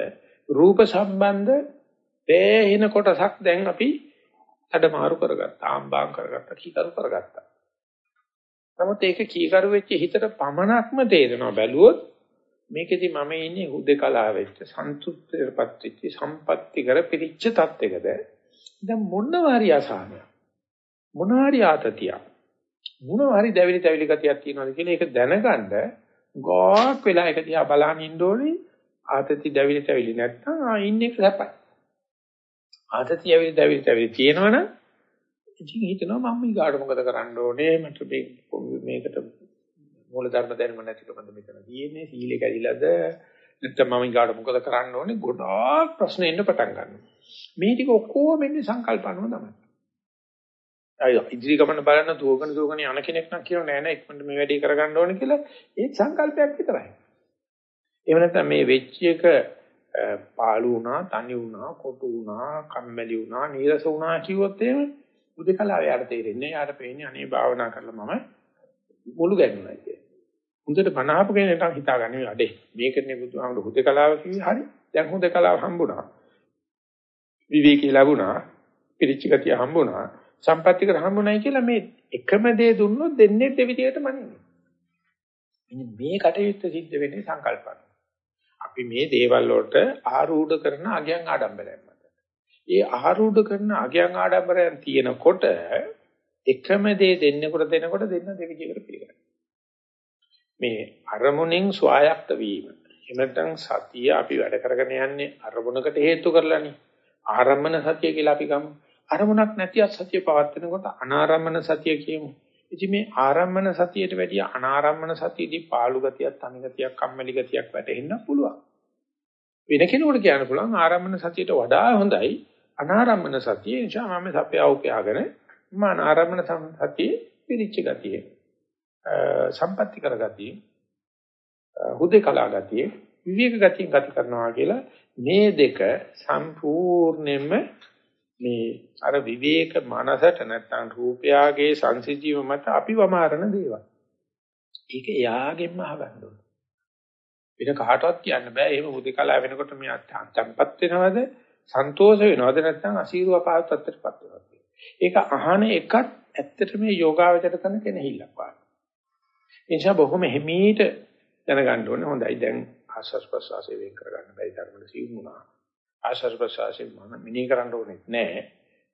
රූප සම්බන්ධ තේහින කොටසක් දැන් අපි අඩමාරු කරගත්තා ආම්බාම් කරගත්තා කීකරු කරගත්තා නමුත් ඒක කීකරු වෙච්ච හිතට පමණක්ම තේරෙනවා බැලුවොත් මේකෙදි මම ඉන්නේ හුදේකලා වෙච්ච සන්තුෂ්තියටපත් වෙච්ච සම්පත්‍ති කර පිරිච්ච තත්යකද දැන් මොනවාරි අසහනය මොනවාරි ආතතිය මොනවාරි දැවිලි තැවිලි ගතියක් තියෙනවද කියලා ඒක දැනගන්න ගොක් වෙලා එක දිහා බලන් ඉන්න ඕනේ. ආතති දැවිලි තැවිලි නැත්නම් ආ ඉන්නේ සැපයි. ආතති ඇවිලි දැවිලි තැවිලි තියෙනවනම් ඉතින් හිතනවා මම ඊගාට මොකද කරන්න ඕනේ? මට මේකට මූල ධර්ම දැනුම නැතිකමද මෙතන තියෙන්නේ? සීලේ කැඩිලාද නැත්නම් මම ඊගාට මොකද කරන්න ඕනේ? ගොඩාක් ප්‍රශ්න එන්න පටන් ගන්නවා. මේ ටික ඔක්කොම එන්නේ සංකල්පනම තමයි. අය ඉදිරි ගමන බලන දුවගෙන දුවගෙන යන කෙනෙක් නම් කියව නෑ නෑ ඉක්මනට මේ වැඩේ කරගන්න ඕනේ කියලා ඒ සංකල්පයක් විතරයි. එහෙම නැත්නම් මේ වෙච්ච එක පාළු වුණා, තනි වුණා, කොටු වුණා, කම්මැලි වුණා, නීරස වුණා කිව්වොත් එහෙම උදේකලාව යාට තේරෙන්නේ. යාට පේන්නේ අනේ භාවනා කරලා මම මුළු ගැන්නුනා කියලා. හොඳට බනහපු කෙනෙක් නම් හිතාගන්නේ අඩේ මේකනේ බුදුහාමුදුරු හුදේකලාව කිව්වේ හරි. දැන් හුදේකලාව හම්බුණා. විවේකී ලැබුණා. පිරිච්ච ගතිය හම්බුණා. සම්පත්තිකර හම්බුණයි කියලා මේ එකම දේ දුන්නොත් දෙන්නේ දෙවිදියට මනින්නේ. මෙන්න මේ කටයුත්ත සිද්ධ වෙන්නේ සංකල්පන. අපි මේ දේවල් වලට ආරූඪ කරන අගයන් ආඩම්බරයක් මත. ඒ ආරූඪ කරන අගයන් ආඩම්බරයන් තියෙනකොට එකම දේ දෙන්නකොට දෙනකොට දෙන්න දෙවිදිහකට පිළිගන්නවා. මේ අරමුණෙන් ස්වායක්ත වීම. එහෙම සතිය අපි වැඩ කරගෙන යන්නේ අරමුණකට හේතු කරලානේ. ආරම්මන සතිය කියලා අපි ගමු. අරමුණක් නැතිවත් සතිය පවත්වනකොට අනාරම්මන සතිය කියමු. ඉතින් මේ ආරම්මන සතියට වැඩිය අනාරම්මන සතියදී පාළු ගතියක්, තනි ගතියක්, කම්මැලි ගතියක් වැටෙන්න පුළුවන්. වෙන කෙනෙකුට කියන්න පුළුවන් ආරම්මන සතියට වඩා හොඳයි අනාරම්මන සතිය. ඒ නිසා මම සපයා උපයාගෙන මම අනාරම්මන සතිය පිළිච්ච ගතිය. සම්පatti කර ගතිය. හුදේකලා ගතිය, විවේක ගතිය ගති කරනවා කියලා මේ දෙක සම්පූර්ණයෙන්ම මේ අර විවේක මනසට නැත්තම් රූපයාගේ සංසිජීව මත අපි වමාරණ දේවල්. ඒක එයාගෙන්ම අහගන්න ඕනේ. වෙන කාටවත් කියන්න බෑ. එහෙම හුදකලා වෙනකොට මේ තැම්පත් වෙනවද? සන්තෝෂ වෙනවද නැත්නම් අසීරු අපාය තත්ත්වයටපත් වෙනවද? ඒක අහන එකත් ඇත්තට මේ යෝගාවචර කරන කෙනෙහිල්ලක් වගේ. ඒ නිසා බොහොම හිමීට දැනගන්න ඕනේ. හොඳයි දැන් ආස්වාස් ප්‍රසවාසයෙන් වෙන් කරගන්න බැරි ධර්මවල සිවුම් වුණා. ආශ්වාස ප්‍රශ්වාසයෙන් මම මිනී කරන්න ඕනේ නැහැ.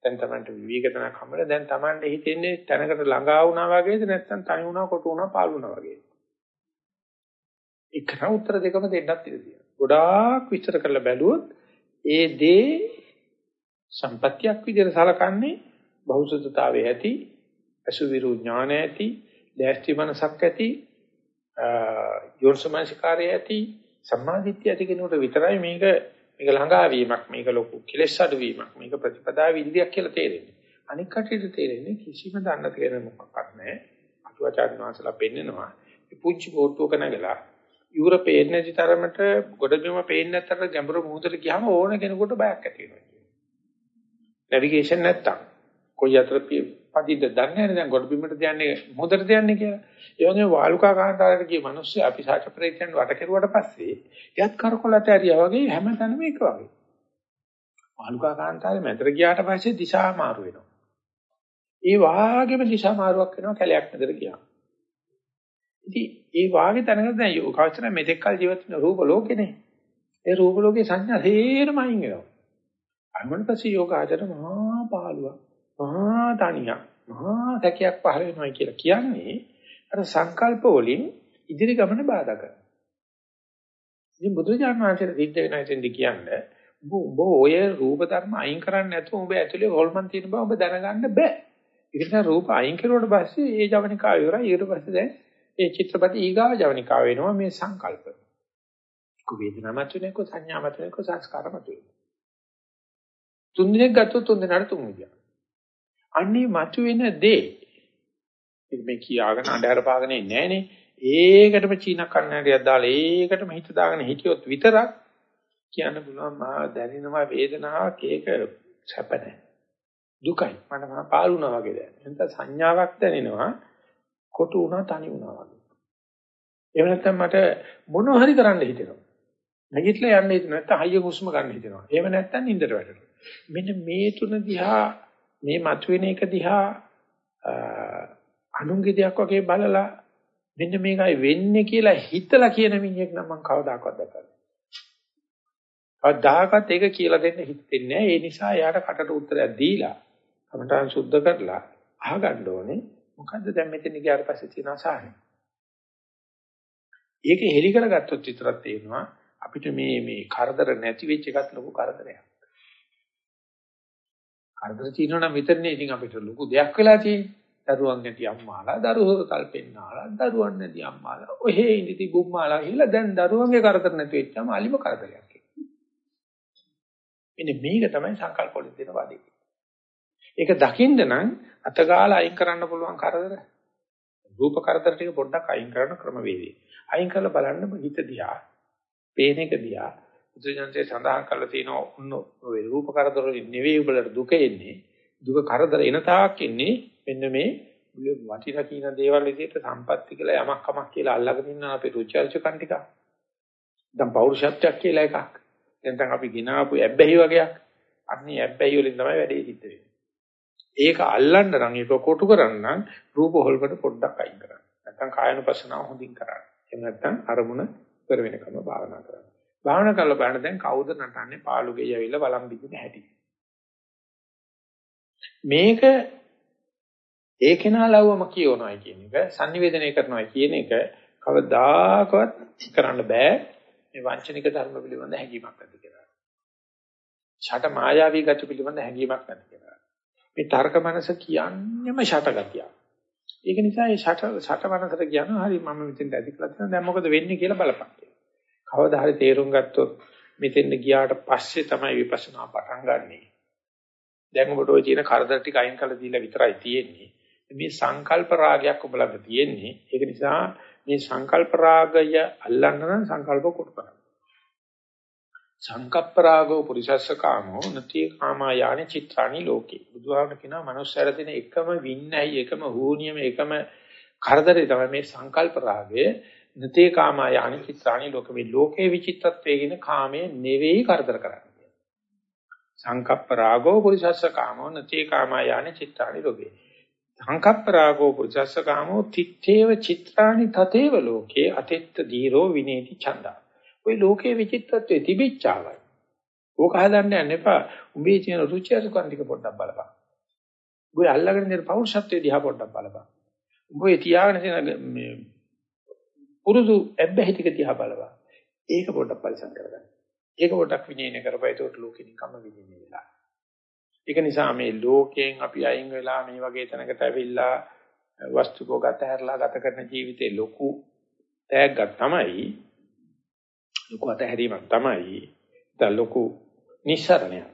දැන් Tamanට විවේක තනක් හම්බෙලා දැන් Tamanට හිතෙන්නේ තැනකට ළඟා වුණා වගේද නැත්නම් තනි වුණා කොට වුණා පාළු වුණා වගේද? එකන උත්තර දෙකම දෙන්නත් ඉතියි. ගොඩාක් විස්තර කරලා බැලුවොත් ඒ දේ සම්පත්‍යක් විදිහට සලකන්නේ බහුසුතතාවයේ ඇති අසුවිරු ඥාන ඇති දැස්ති මනසක් ඇති යෝර්සමංශකාරය ඇති සම්මාදිට්ඨිය ඇති කෙනෙකුට විතරයි මේක මේක ළඟා වීමක් මේක ලොකු කෙලෙස් අඩු වීමක් මේක ප්‍රතිපදාවේ ඉන්දියක් කියලා තේරෙන්නේ. අනික් කටියට තේරෙන්නේ කිසිම දන්න තේරෙන මොකක්වත් නැහැ. අතුවාචාර්ය වංශලා පෙන්නනවා. මේ පුංචි බෝට්ටුවක නැගලා යුර පේන්නේ නැති තරමට ගොඩබිම පේන්නේ නැතර ගැඹුරු මුහුදට ගියාම ඕන කෙනෙකුට බයක් ඇති වෙනවා නැවිගේෂන් නැත්තම්. කොයි අතර පදිද්ද දන්නේ නැහැ දැන් ගොඩ බිමට යන්නේ මොහොතට යන්නේ කියලා. ඒ වගේම වාලුකා කාන්තාරයට ගිය මිනිස්සු අපි සාච ප්‍රේතයන් වට කෙරුවට පස්සේ එයත් කරකොලත ඇරියා වගේ හැමතැනම එක වගේ. වාලුකා කාන්තාරේ මැදට ගියාට පස්සේ දිශා මාරු වෙනවා. ඒ වාගේම දිශා මාරුවක් වෙනවා කැලයක් මැදට ගියාම. ඉතින් ඒ වාගේ තැනකට දැන් යෝගාචර මෙතෙක් කල ජීවත් වෙන රූප ලෝකෙනේ. ඒ රූප ලෝකේ සංඥා හේරම අයින් වෙනවා. අනුන් පස්සේ යෝගාචර මහා පාළුවක් මහා තනියක් මහා සැකයක් පහළ වෙනවා කියලා කියන්නේ අර සංකල්ප වලින් ඉදිරි ගමන බාධා කරනවා. ඉතින් බුදුරජාණන් වහන්සේට සිද්ධ වෙන ඉතින්ද කියන්නේ ඔබ ඔය රූප ධර්ම අයින් කරන්නේ නැතුව ඔබ ඇතුලේ හොල්මන් තියෙන බව ඔබ දැනගන්න බෑ. ඒක නිසා රූප අයින් කරුවට පස්සේ ඒ ජවනිකාව ඉවරයි. ඊට පස්සේ දැන් ඒ චිත්‍රපටි ඊගාව ජවනිකාව වෙනවා මේ සංකල්ප. එක්ක වේදනා මත වෙන එක්ක සංඥා මත වෙන එක්ක සංස්කාර මත වෙන. තුන් දිනක් ගත්තොත් තුන් දිනකට තුන් විදියක්. අන්නේ මත වෙන දේ මේ කියාගෙන අnder පාගෙන ඉන්නේ නැහනේ. ඒකටම චීන කන්නඩියක් දාලා ඒකටම හිත දාගෙන හිටියොත් විතරක් කියන්න පුළුවන් මා දැනෙනවා වේදනාවක් ඒක සැප නැහැ. දුකයි. මට මහා පාළුණා වගේ දැනෙනවා. එතන සංඥාවක් දැනෙනවා කොටු වුණා තනි වුණා වගේ. එහෙම නැත්නම් මට මොනව හරි කරන්න හිතෙනවා. නැගිටලා යන්න හිතෙනවා. නැත්නම් හයිය හුස්ම ගන්න හිතෙනවා. එහෙම නැත්නම් නිින්දට වැටෙනවා. මෙන්න මේ තුන දිහා මේ මතුවෙන එක දිහා අනුන්ගේ දෙයක් වගේ බලලා මෙන්න මේකයි වෙන්නේ කියලා හිතලා කියන මිනිහෙක් නම් මම කවදාකවත් දැකලා කවදාකවත් ඒක කියලා දෙන්න හිතෙන්නේ නැහැ. ඒ නිසා එයාට කටට උත්තරයක් දීලා කමඨාන් සුද්ධ කරලා අහගන්න ඕනේ. මොකද්ද දැන් මෙතන ගියාට පස්සේ තියෙන අසහනය. ඒක හෙලි කරගත්තොත් විතරක් තේරෙනවා අපිට මේ මේ කරදර නැති වෙච්ච එකත් ලොකු කරදරයක්. කරදර තියෙනවා නම් විතරනේ ඉතින් අපිට ලොකු දෙයක් වෙලා තියෙන්නේ. දරුවන් නැති අම්මාලා, දරුවෝ කල්පෙන්නාලා, දරුවන් නැති අම්මාලා, ඔහේ ඉඳි බුම්මාලා කියලා දැන් දරුවන්ගේ කරදර නැති වෙච්චාම අලිම කරදරයක්. මෙන්න මේක තමයි සංකල්ප වලින් දෙන වදේ. ඒක දකින්න නම් අතගාලා අයින් කරන්න පුළුවන් කරදර. රූප කරදර ටික පොඩ්ඩක් අයින් කරන ක්‍රමවේදය. අයින් කරලා බලන්න හිත දිහා, පේන එක දිහා. බුදුජානකේ සඳහන් කරලා තියෙනවා ඔන්න ඔය රූප කරදර වලින් නෙවෙයි උඹලට දුක එන්නේ. දුක කරදර එන තාක් ඉන්නේ මෙන්න මේ වටිනා කියන දේවල් විදිහට සම්පත්‍ති කියලා යමක් කමක් කියලා අල්ලගෙන ඉන්න අපේ රුචි අරුචිකන් ටික. දැන් පෞරුෂත්වයක් කියලා එකක්. නැත්නම් අපි ගినాපු ඇබ්බැහි වගේක්. අන්නේ ඇබ්බැහි වලින් තමයි වැඩේ සිද්ධ වෙන්නේ. ඒක අල්ලන්න නම් ඒක කොටු කරන්න රූප හොල්කට පොඩ්ඩක් අයින් කරන්න. නැත්නම් කායනුපස්සනාව හොඳින් කරන්න. එහෙම නැත්නම් අරමුණ කර වෙනකම භාවනා කරන්න. භාවනා කරලා බලන්න දැන් කවුද නටන්නේ පාළුගේ යවිලා වළම් බින්දින හැටි. මේක ඒ කෙනා ලව්වම කියවනවා කියන එක sannivedanaya කරනවා කියන එක කවදාකවත් කරන්න බෑ මේ වංචනික ධර්ම පිළිබඳ හැඟීමක් ඇති කරගන්න. ෂට මායාවී ගති පිළිබඳ හැඟීමක් ඇති කරගන්න. මේ තර්ක මනස කියන්නේම ෂට ගතිය. ඒක නිසා මේ ෂට ෂට මනසට කියනවා හරි මම මෙතෙන්ට ඇති කරලා තියෙනවා දැන් මොකද වෙන්නේ කියලා බලපන් කියලා. කවදා හරි තේරුම් ගත්තොත් මෙතෙන්ට ගියාට පස්සේ තමයි විපස්සනා පටන් ගන්නෙ. දැන් ඔබට ওই තියෙන කරදර ටික අයින් කරලා දීලා විතරයි තියෙන්නේ. මේ සංකල්ප රාගයක් ඔබලඟ තියෙන්නේ. ඒක නිසා මේ සංකල්ප රාගය අල්ලන්න නම් සංකල්ප කොට කරන්න. සංකප්ප රාගෝ පුරිසස්ස කාමෝ නති කාමා යානි චිත්‍රානි ලෝකේ. බුදුහාමර කියනවා මනුස්සයර දින එකම වින්නයි එකම හෝනියම එකම කරදරේ තමයි මේ සංකල්ප රාගය නති කාමා යානි චිත්‍රානි ලෝකේ. මේ ලෝකේ විචිත්තත්වයේ කියන කාමයේ නෙවෙයි කරදර කරන්නේ. සංකප්ප රාගෝ පුරිසස්ස කාමෝ නති කාමා යානි චිත්‍රානි ලෝකේ. සංකප්ප රාගෝ පුජස්ස කාමෝ තිත්තේව චිත්‍රානි තතේව ලෝකේ අතෙත්ත දීරෝ විනේති ඡන්දා. ওই ලෝකේ විචිත්තත්වයේ තිබිච්චාවයි. ඕක හදන්න යන්න එපා. උඹේ තියෙන රුචි අරුකම් ටික පොඩ්ඩක් බලපන්. උඹේ අල්ලගෙන ඉන්න පෞරුෂත්වයේ දිහා පොඩ්ඩක් බලපන්. උඹේ තියාගෙන තියෙන මේ පුරුදු ඇබ්බැහි ටික දිහා බලපන්. ඒක පොඩ්ඩක් පරිසම් කරගන්න. ඒක පොඩ්ඩක් විනයන කරපයි ඒකට ලෝකෙ නිකම්ම විදිනේ වෙලා. ඒක නිසා මේ ලෝකයෙන් අපි අයින් වෙලා මේ වගේ තැනකට ඇවිල්ලා වස්තුකෝ ගත හැරලා ගත කරන ජීවිතේ ලොකු තෑග්ගක් තමයි ලොකු අතහැරීමක් තමයි දැන් ලොකු නිස්සරණයක්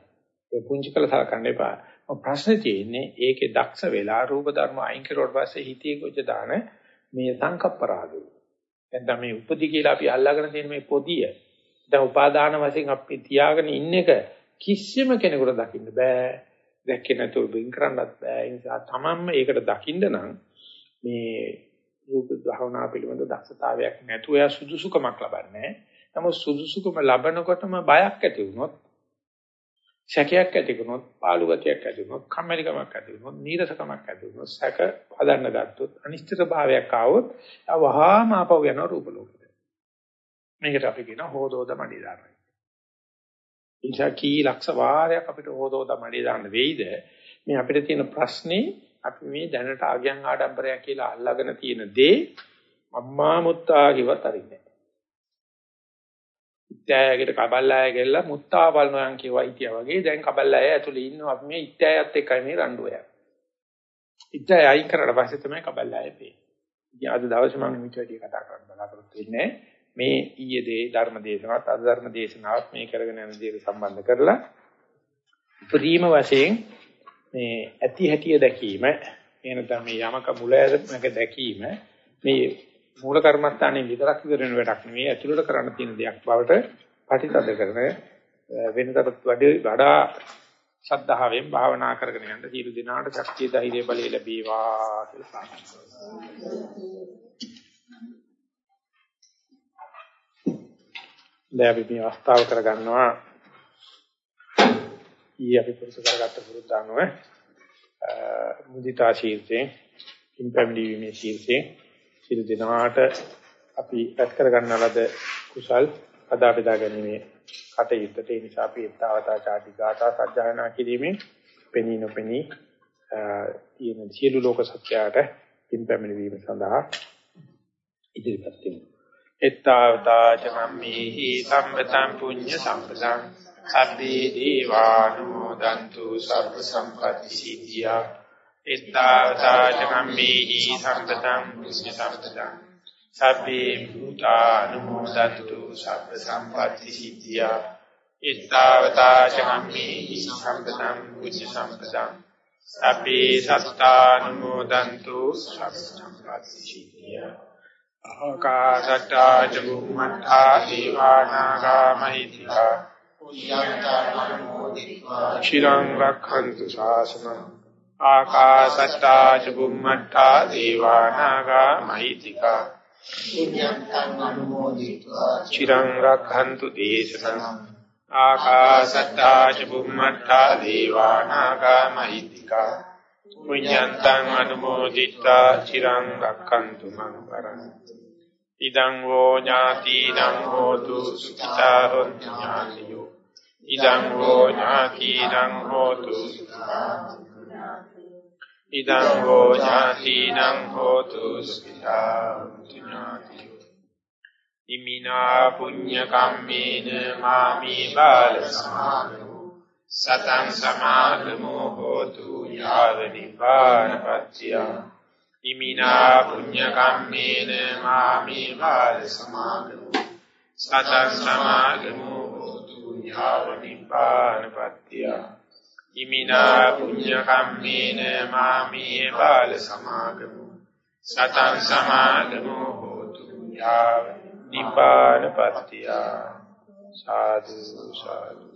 ඒ පුංචි කළ සලකන්න එපා ප්‍රශ්නේ තියෙන්නේ ඒකේ දක්ෂ වෙලා රූප ධර්ම අයින් කරුවට පස්සේ හිතේ කොච්ච දාන මේ සංකප්ප රාගය දැන් මේ උපදි කියලා අපි අල්ලාගෙන තියෙන මේ පොදිය දැන් උපාදාන වශයෙන් අපි තියාගෙන ඉන්න එක කිසිම කෙනෙකුට දකින්න බෑ. දැක්කේ නැතුව බින් කරන්නත් බෑ. ඒ නිසා තමන්ම ඒකට දකින්න නම් මේ රූප භාවනා පිළිබඳ දක්ෂතාවයක් නැතුව එයා සුදුසුකමක් ලබන්නේ. නමුත් සුදුසුකම ලබනකොටම බයක් ඇති වුණොත් සැකයක් ඇති වුණොත්, පාළු ගතියක් ඇති වුණොත්, කම්මැලිකමක් ඇති වුණොත්, නීරසකමක් ඇති වුණොත්, සැක හදන්න ගත්තොත්, අනිශ්චිත භාවයක් ආවොත්, අවහාම ආපහු යනවා රූප ලෝකෙට. මේකට අපි කියනවා හෝදෝද මඩිදාරයි. නිසා කී ලක්ෂ වාරයක් අපිට හොදෝද මඩේ දාන්න වෙයිද මේ අපිට තියෙන ප්‍රශ්නේ අපි මේ දැනට ආගයන් ආඩම්බරය කියලා අල්ලාගෙන තියෙන දේ අම්මා මුත්තා කිව්වත් අරින්නේ නැහැ. ඉත්‍යායකට කබල්ලාය ගෙල්ල මුත්තා බලනවාන් කියවා හිටියා වගේ දැන් කබල්ලාය ඇතුලේ ඉන්නවා අපි මේ ඉත්‍යායත් එක්කයි මේ රණ්ඩුව යන්නේ. ඉත්‍යාය අයින් කරලා පස්සේ තමයි කබල්ලාය පේන්නේ. ඉතින් අද දවසේ මම මේ විදිහට කතා කරන්න බලාපොරොත්තු වෙන්නේ මේ ඊයේ දේ ධර්ම දේශනාවත් අද ධර්ම දේශනාවත් මේ කරගෙන යන දේට සම්බන්ධ කරලා උපදීම වශයෙන් මේ ඇති හැටිය දැකීම එනතම මේ යමක මුල ඇදමක දැකීම මේ මූල කර්මස්ථානයේ විතරක් ඉවර වෙන වැඩක් නෙවෙයි. ඇතුළට කරන්න තියෙන දෙයක් බවට පටිතද කරන වෙනතට වඩා ශ්‍රද්ධාවෙන් භාවනා කරගෙන යන්න සියලු දිනාට ශක්තිය ධෛර්ය බලය ලැබේවා කියලා ප්‍රාර්ථනා දැන් අපි මේ අවස්ථාව කරගන්නවා. ඊ අපි පුරුදු කරගත්ත පුරුද්ද අනුව මුදිතා ශීර්ෂයෙන් ඉම්පැමිඩීමේ ශීර්ෂයෙන් සියලු දිනාට අපි රැස් කර ගන්නලද කුසල් අදා බෙදා ගැනීමේ කටයුත්තට ඒ නිසා අපි ඊතාවතා ചാටි ගාථා සජ්ජායනා කිරීමෙන් පෙනී නොපෙනී තියෙන සියලු ලෝක සත්‍යයට ඉම්පැමිණි වීම සඳහා ඉදිරිපත් වෙමු. ඊතාවතා චම්මේහි සම්පතං පුඤ්ඤ සම්පතං සබ්බේ දීවානුමෝදන්තු සබ්බ සම්පatti සිද්ධියා ඊතාවතා චම්මේහි සම්පතං පුඤ්ඤ සම්පතං සබ්බේ භූතානුමෝදන්තු සබ්බ සම්පatti සිද්ධියා ඊතාවතා චම්මේහි සම්පතං පුඤ්ඤ සම්පතං සබ්බේ සත්තානුමෝදන්තු සබ්බ සම්පatti සිද්ධියා ආකාශට්ටා චුම්මත්තා දීවානාගා මහිත්‍තිකා චිරං රක්ඛන්තු ශාසනං ආකාසට්ටා ච බුම්මට්ටා දේවානාගා මහිත්‍තිකා පුඤ්ඤන්තං අනුමෝදිत्वा චිරං රක්ඛන්තු දේශනං ආකාසට්ටා ච බුම්මට්ටා දේවානාගා මහිත්‍තිකා පුඤ්ඤන්තං අනුමෝදිत्वा චිරං රක්ඛන්තු මං පරං ඉදං වෝ ඥාතිනං හෝතු සුඛිතාරෝ ඥාතියෝ ඉදං වෝ ඥාතිනං හෝතු සුඛිතාරෝ ඉදං වෝ ඥාතිනං හෝතු සුඛිතා හොන්තු ඥාතියෝ ඉමිනා පුඤ්ඤ කම්මේන මාමි බාල සමානෝ සතං සමාගමෝ හෝතු යාව නිපානපත්තිය ඉමිනා පුඤ්ඤ කම්මේන මාමේ බාල සමාගමෝ සතං සමාගමෝ හෝතු යාව නිපානපත්තිය ඉමිනා පුඤ්ඤ කම්මේන මාමේ බාල සමාගමෝ සතං සමාගමෝ හෝතු යාව. නිපානපත්තිය සාදු සාදු.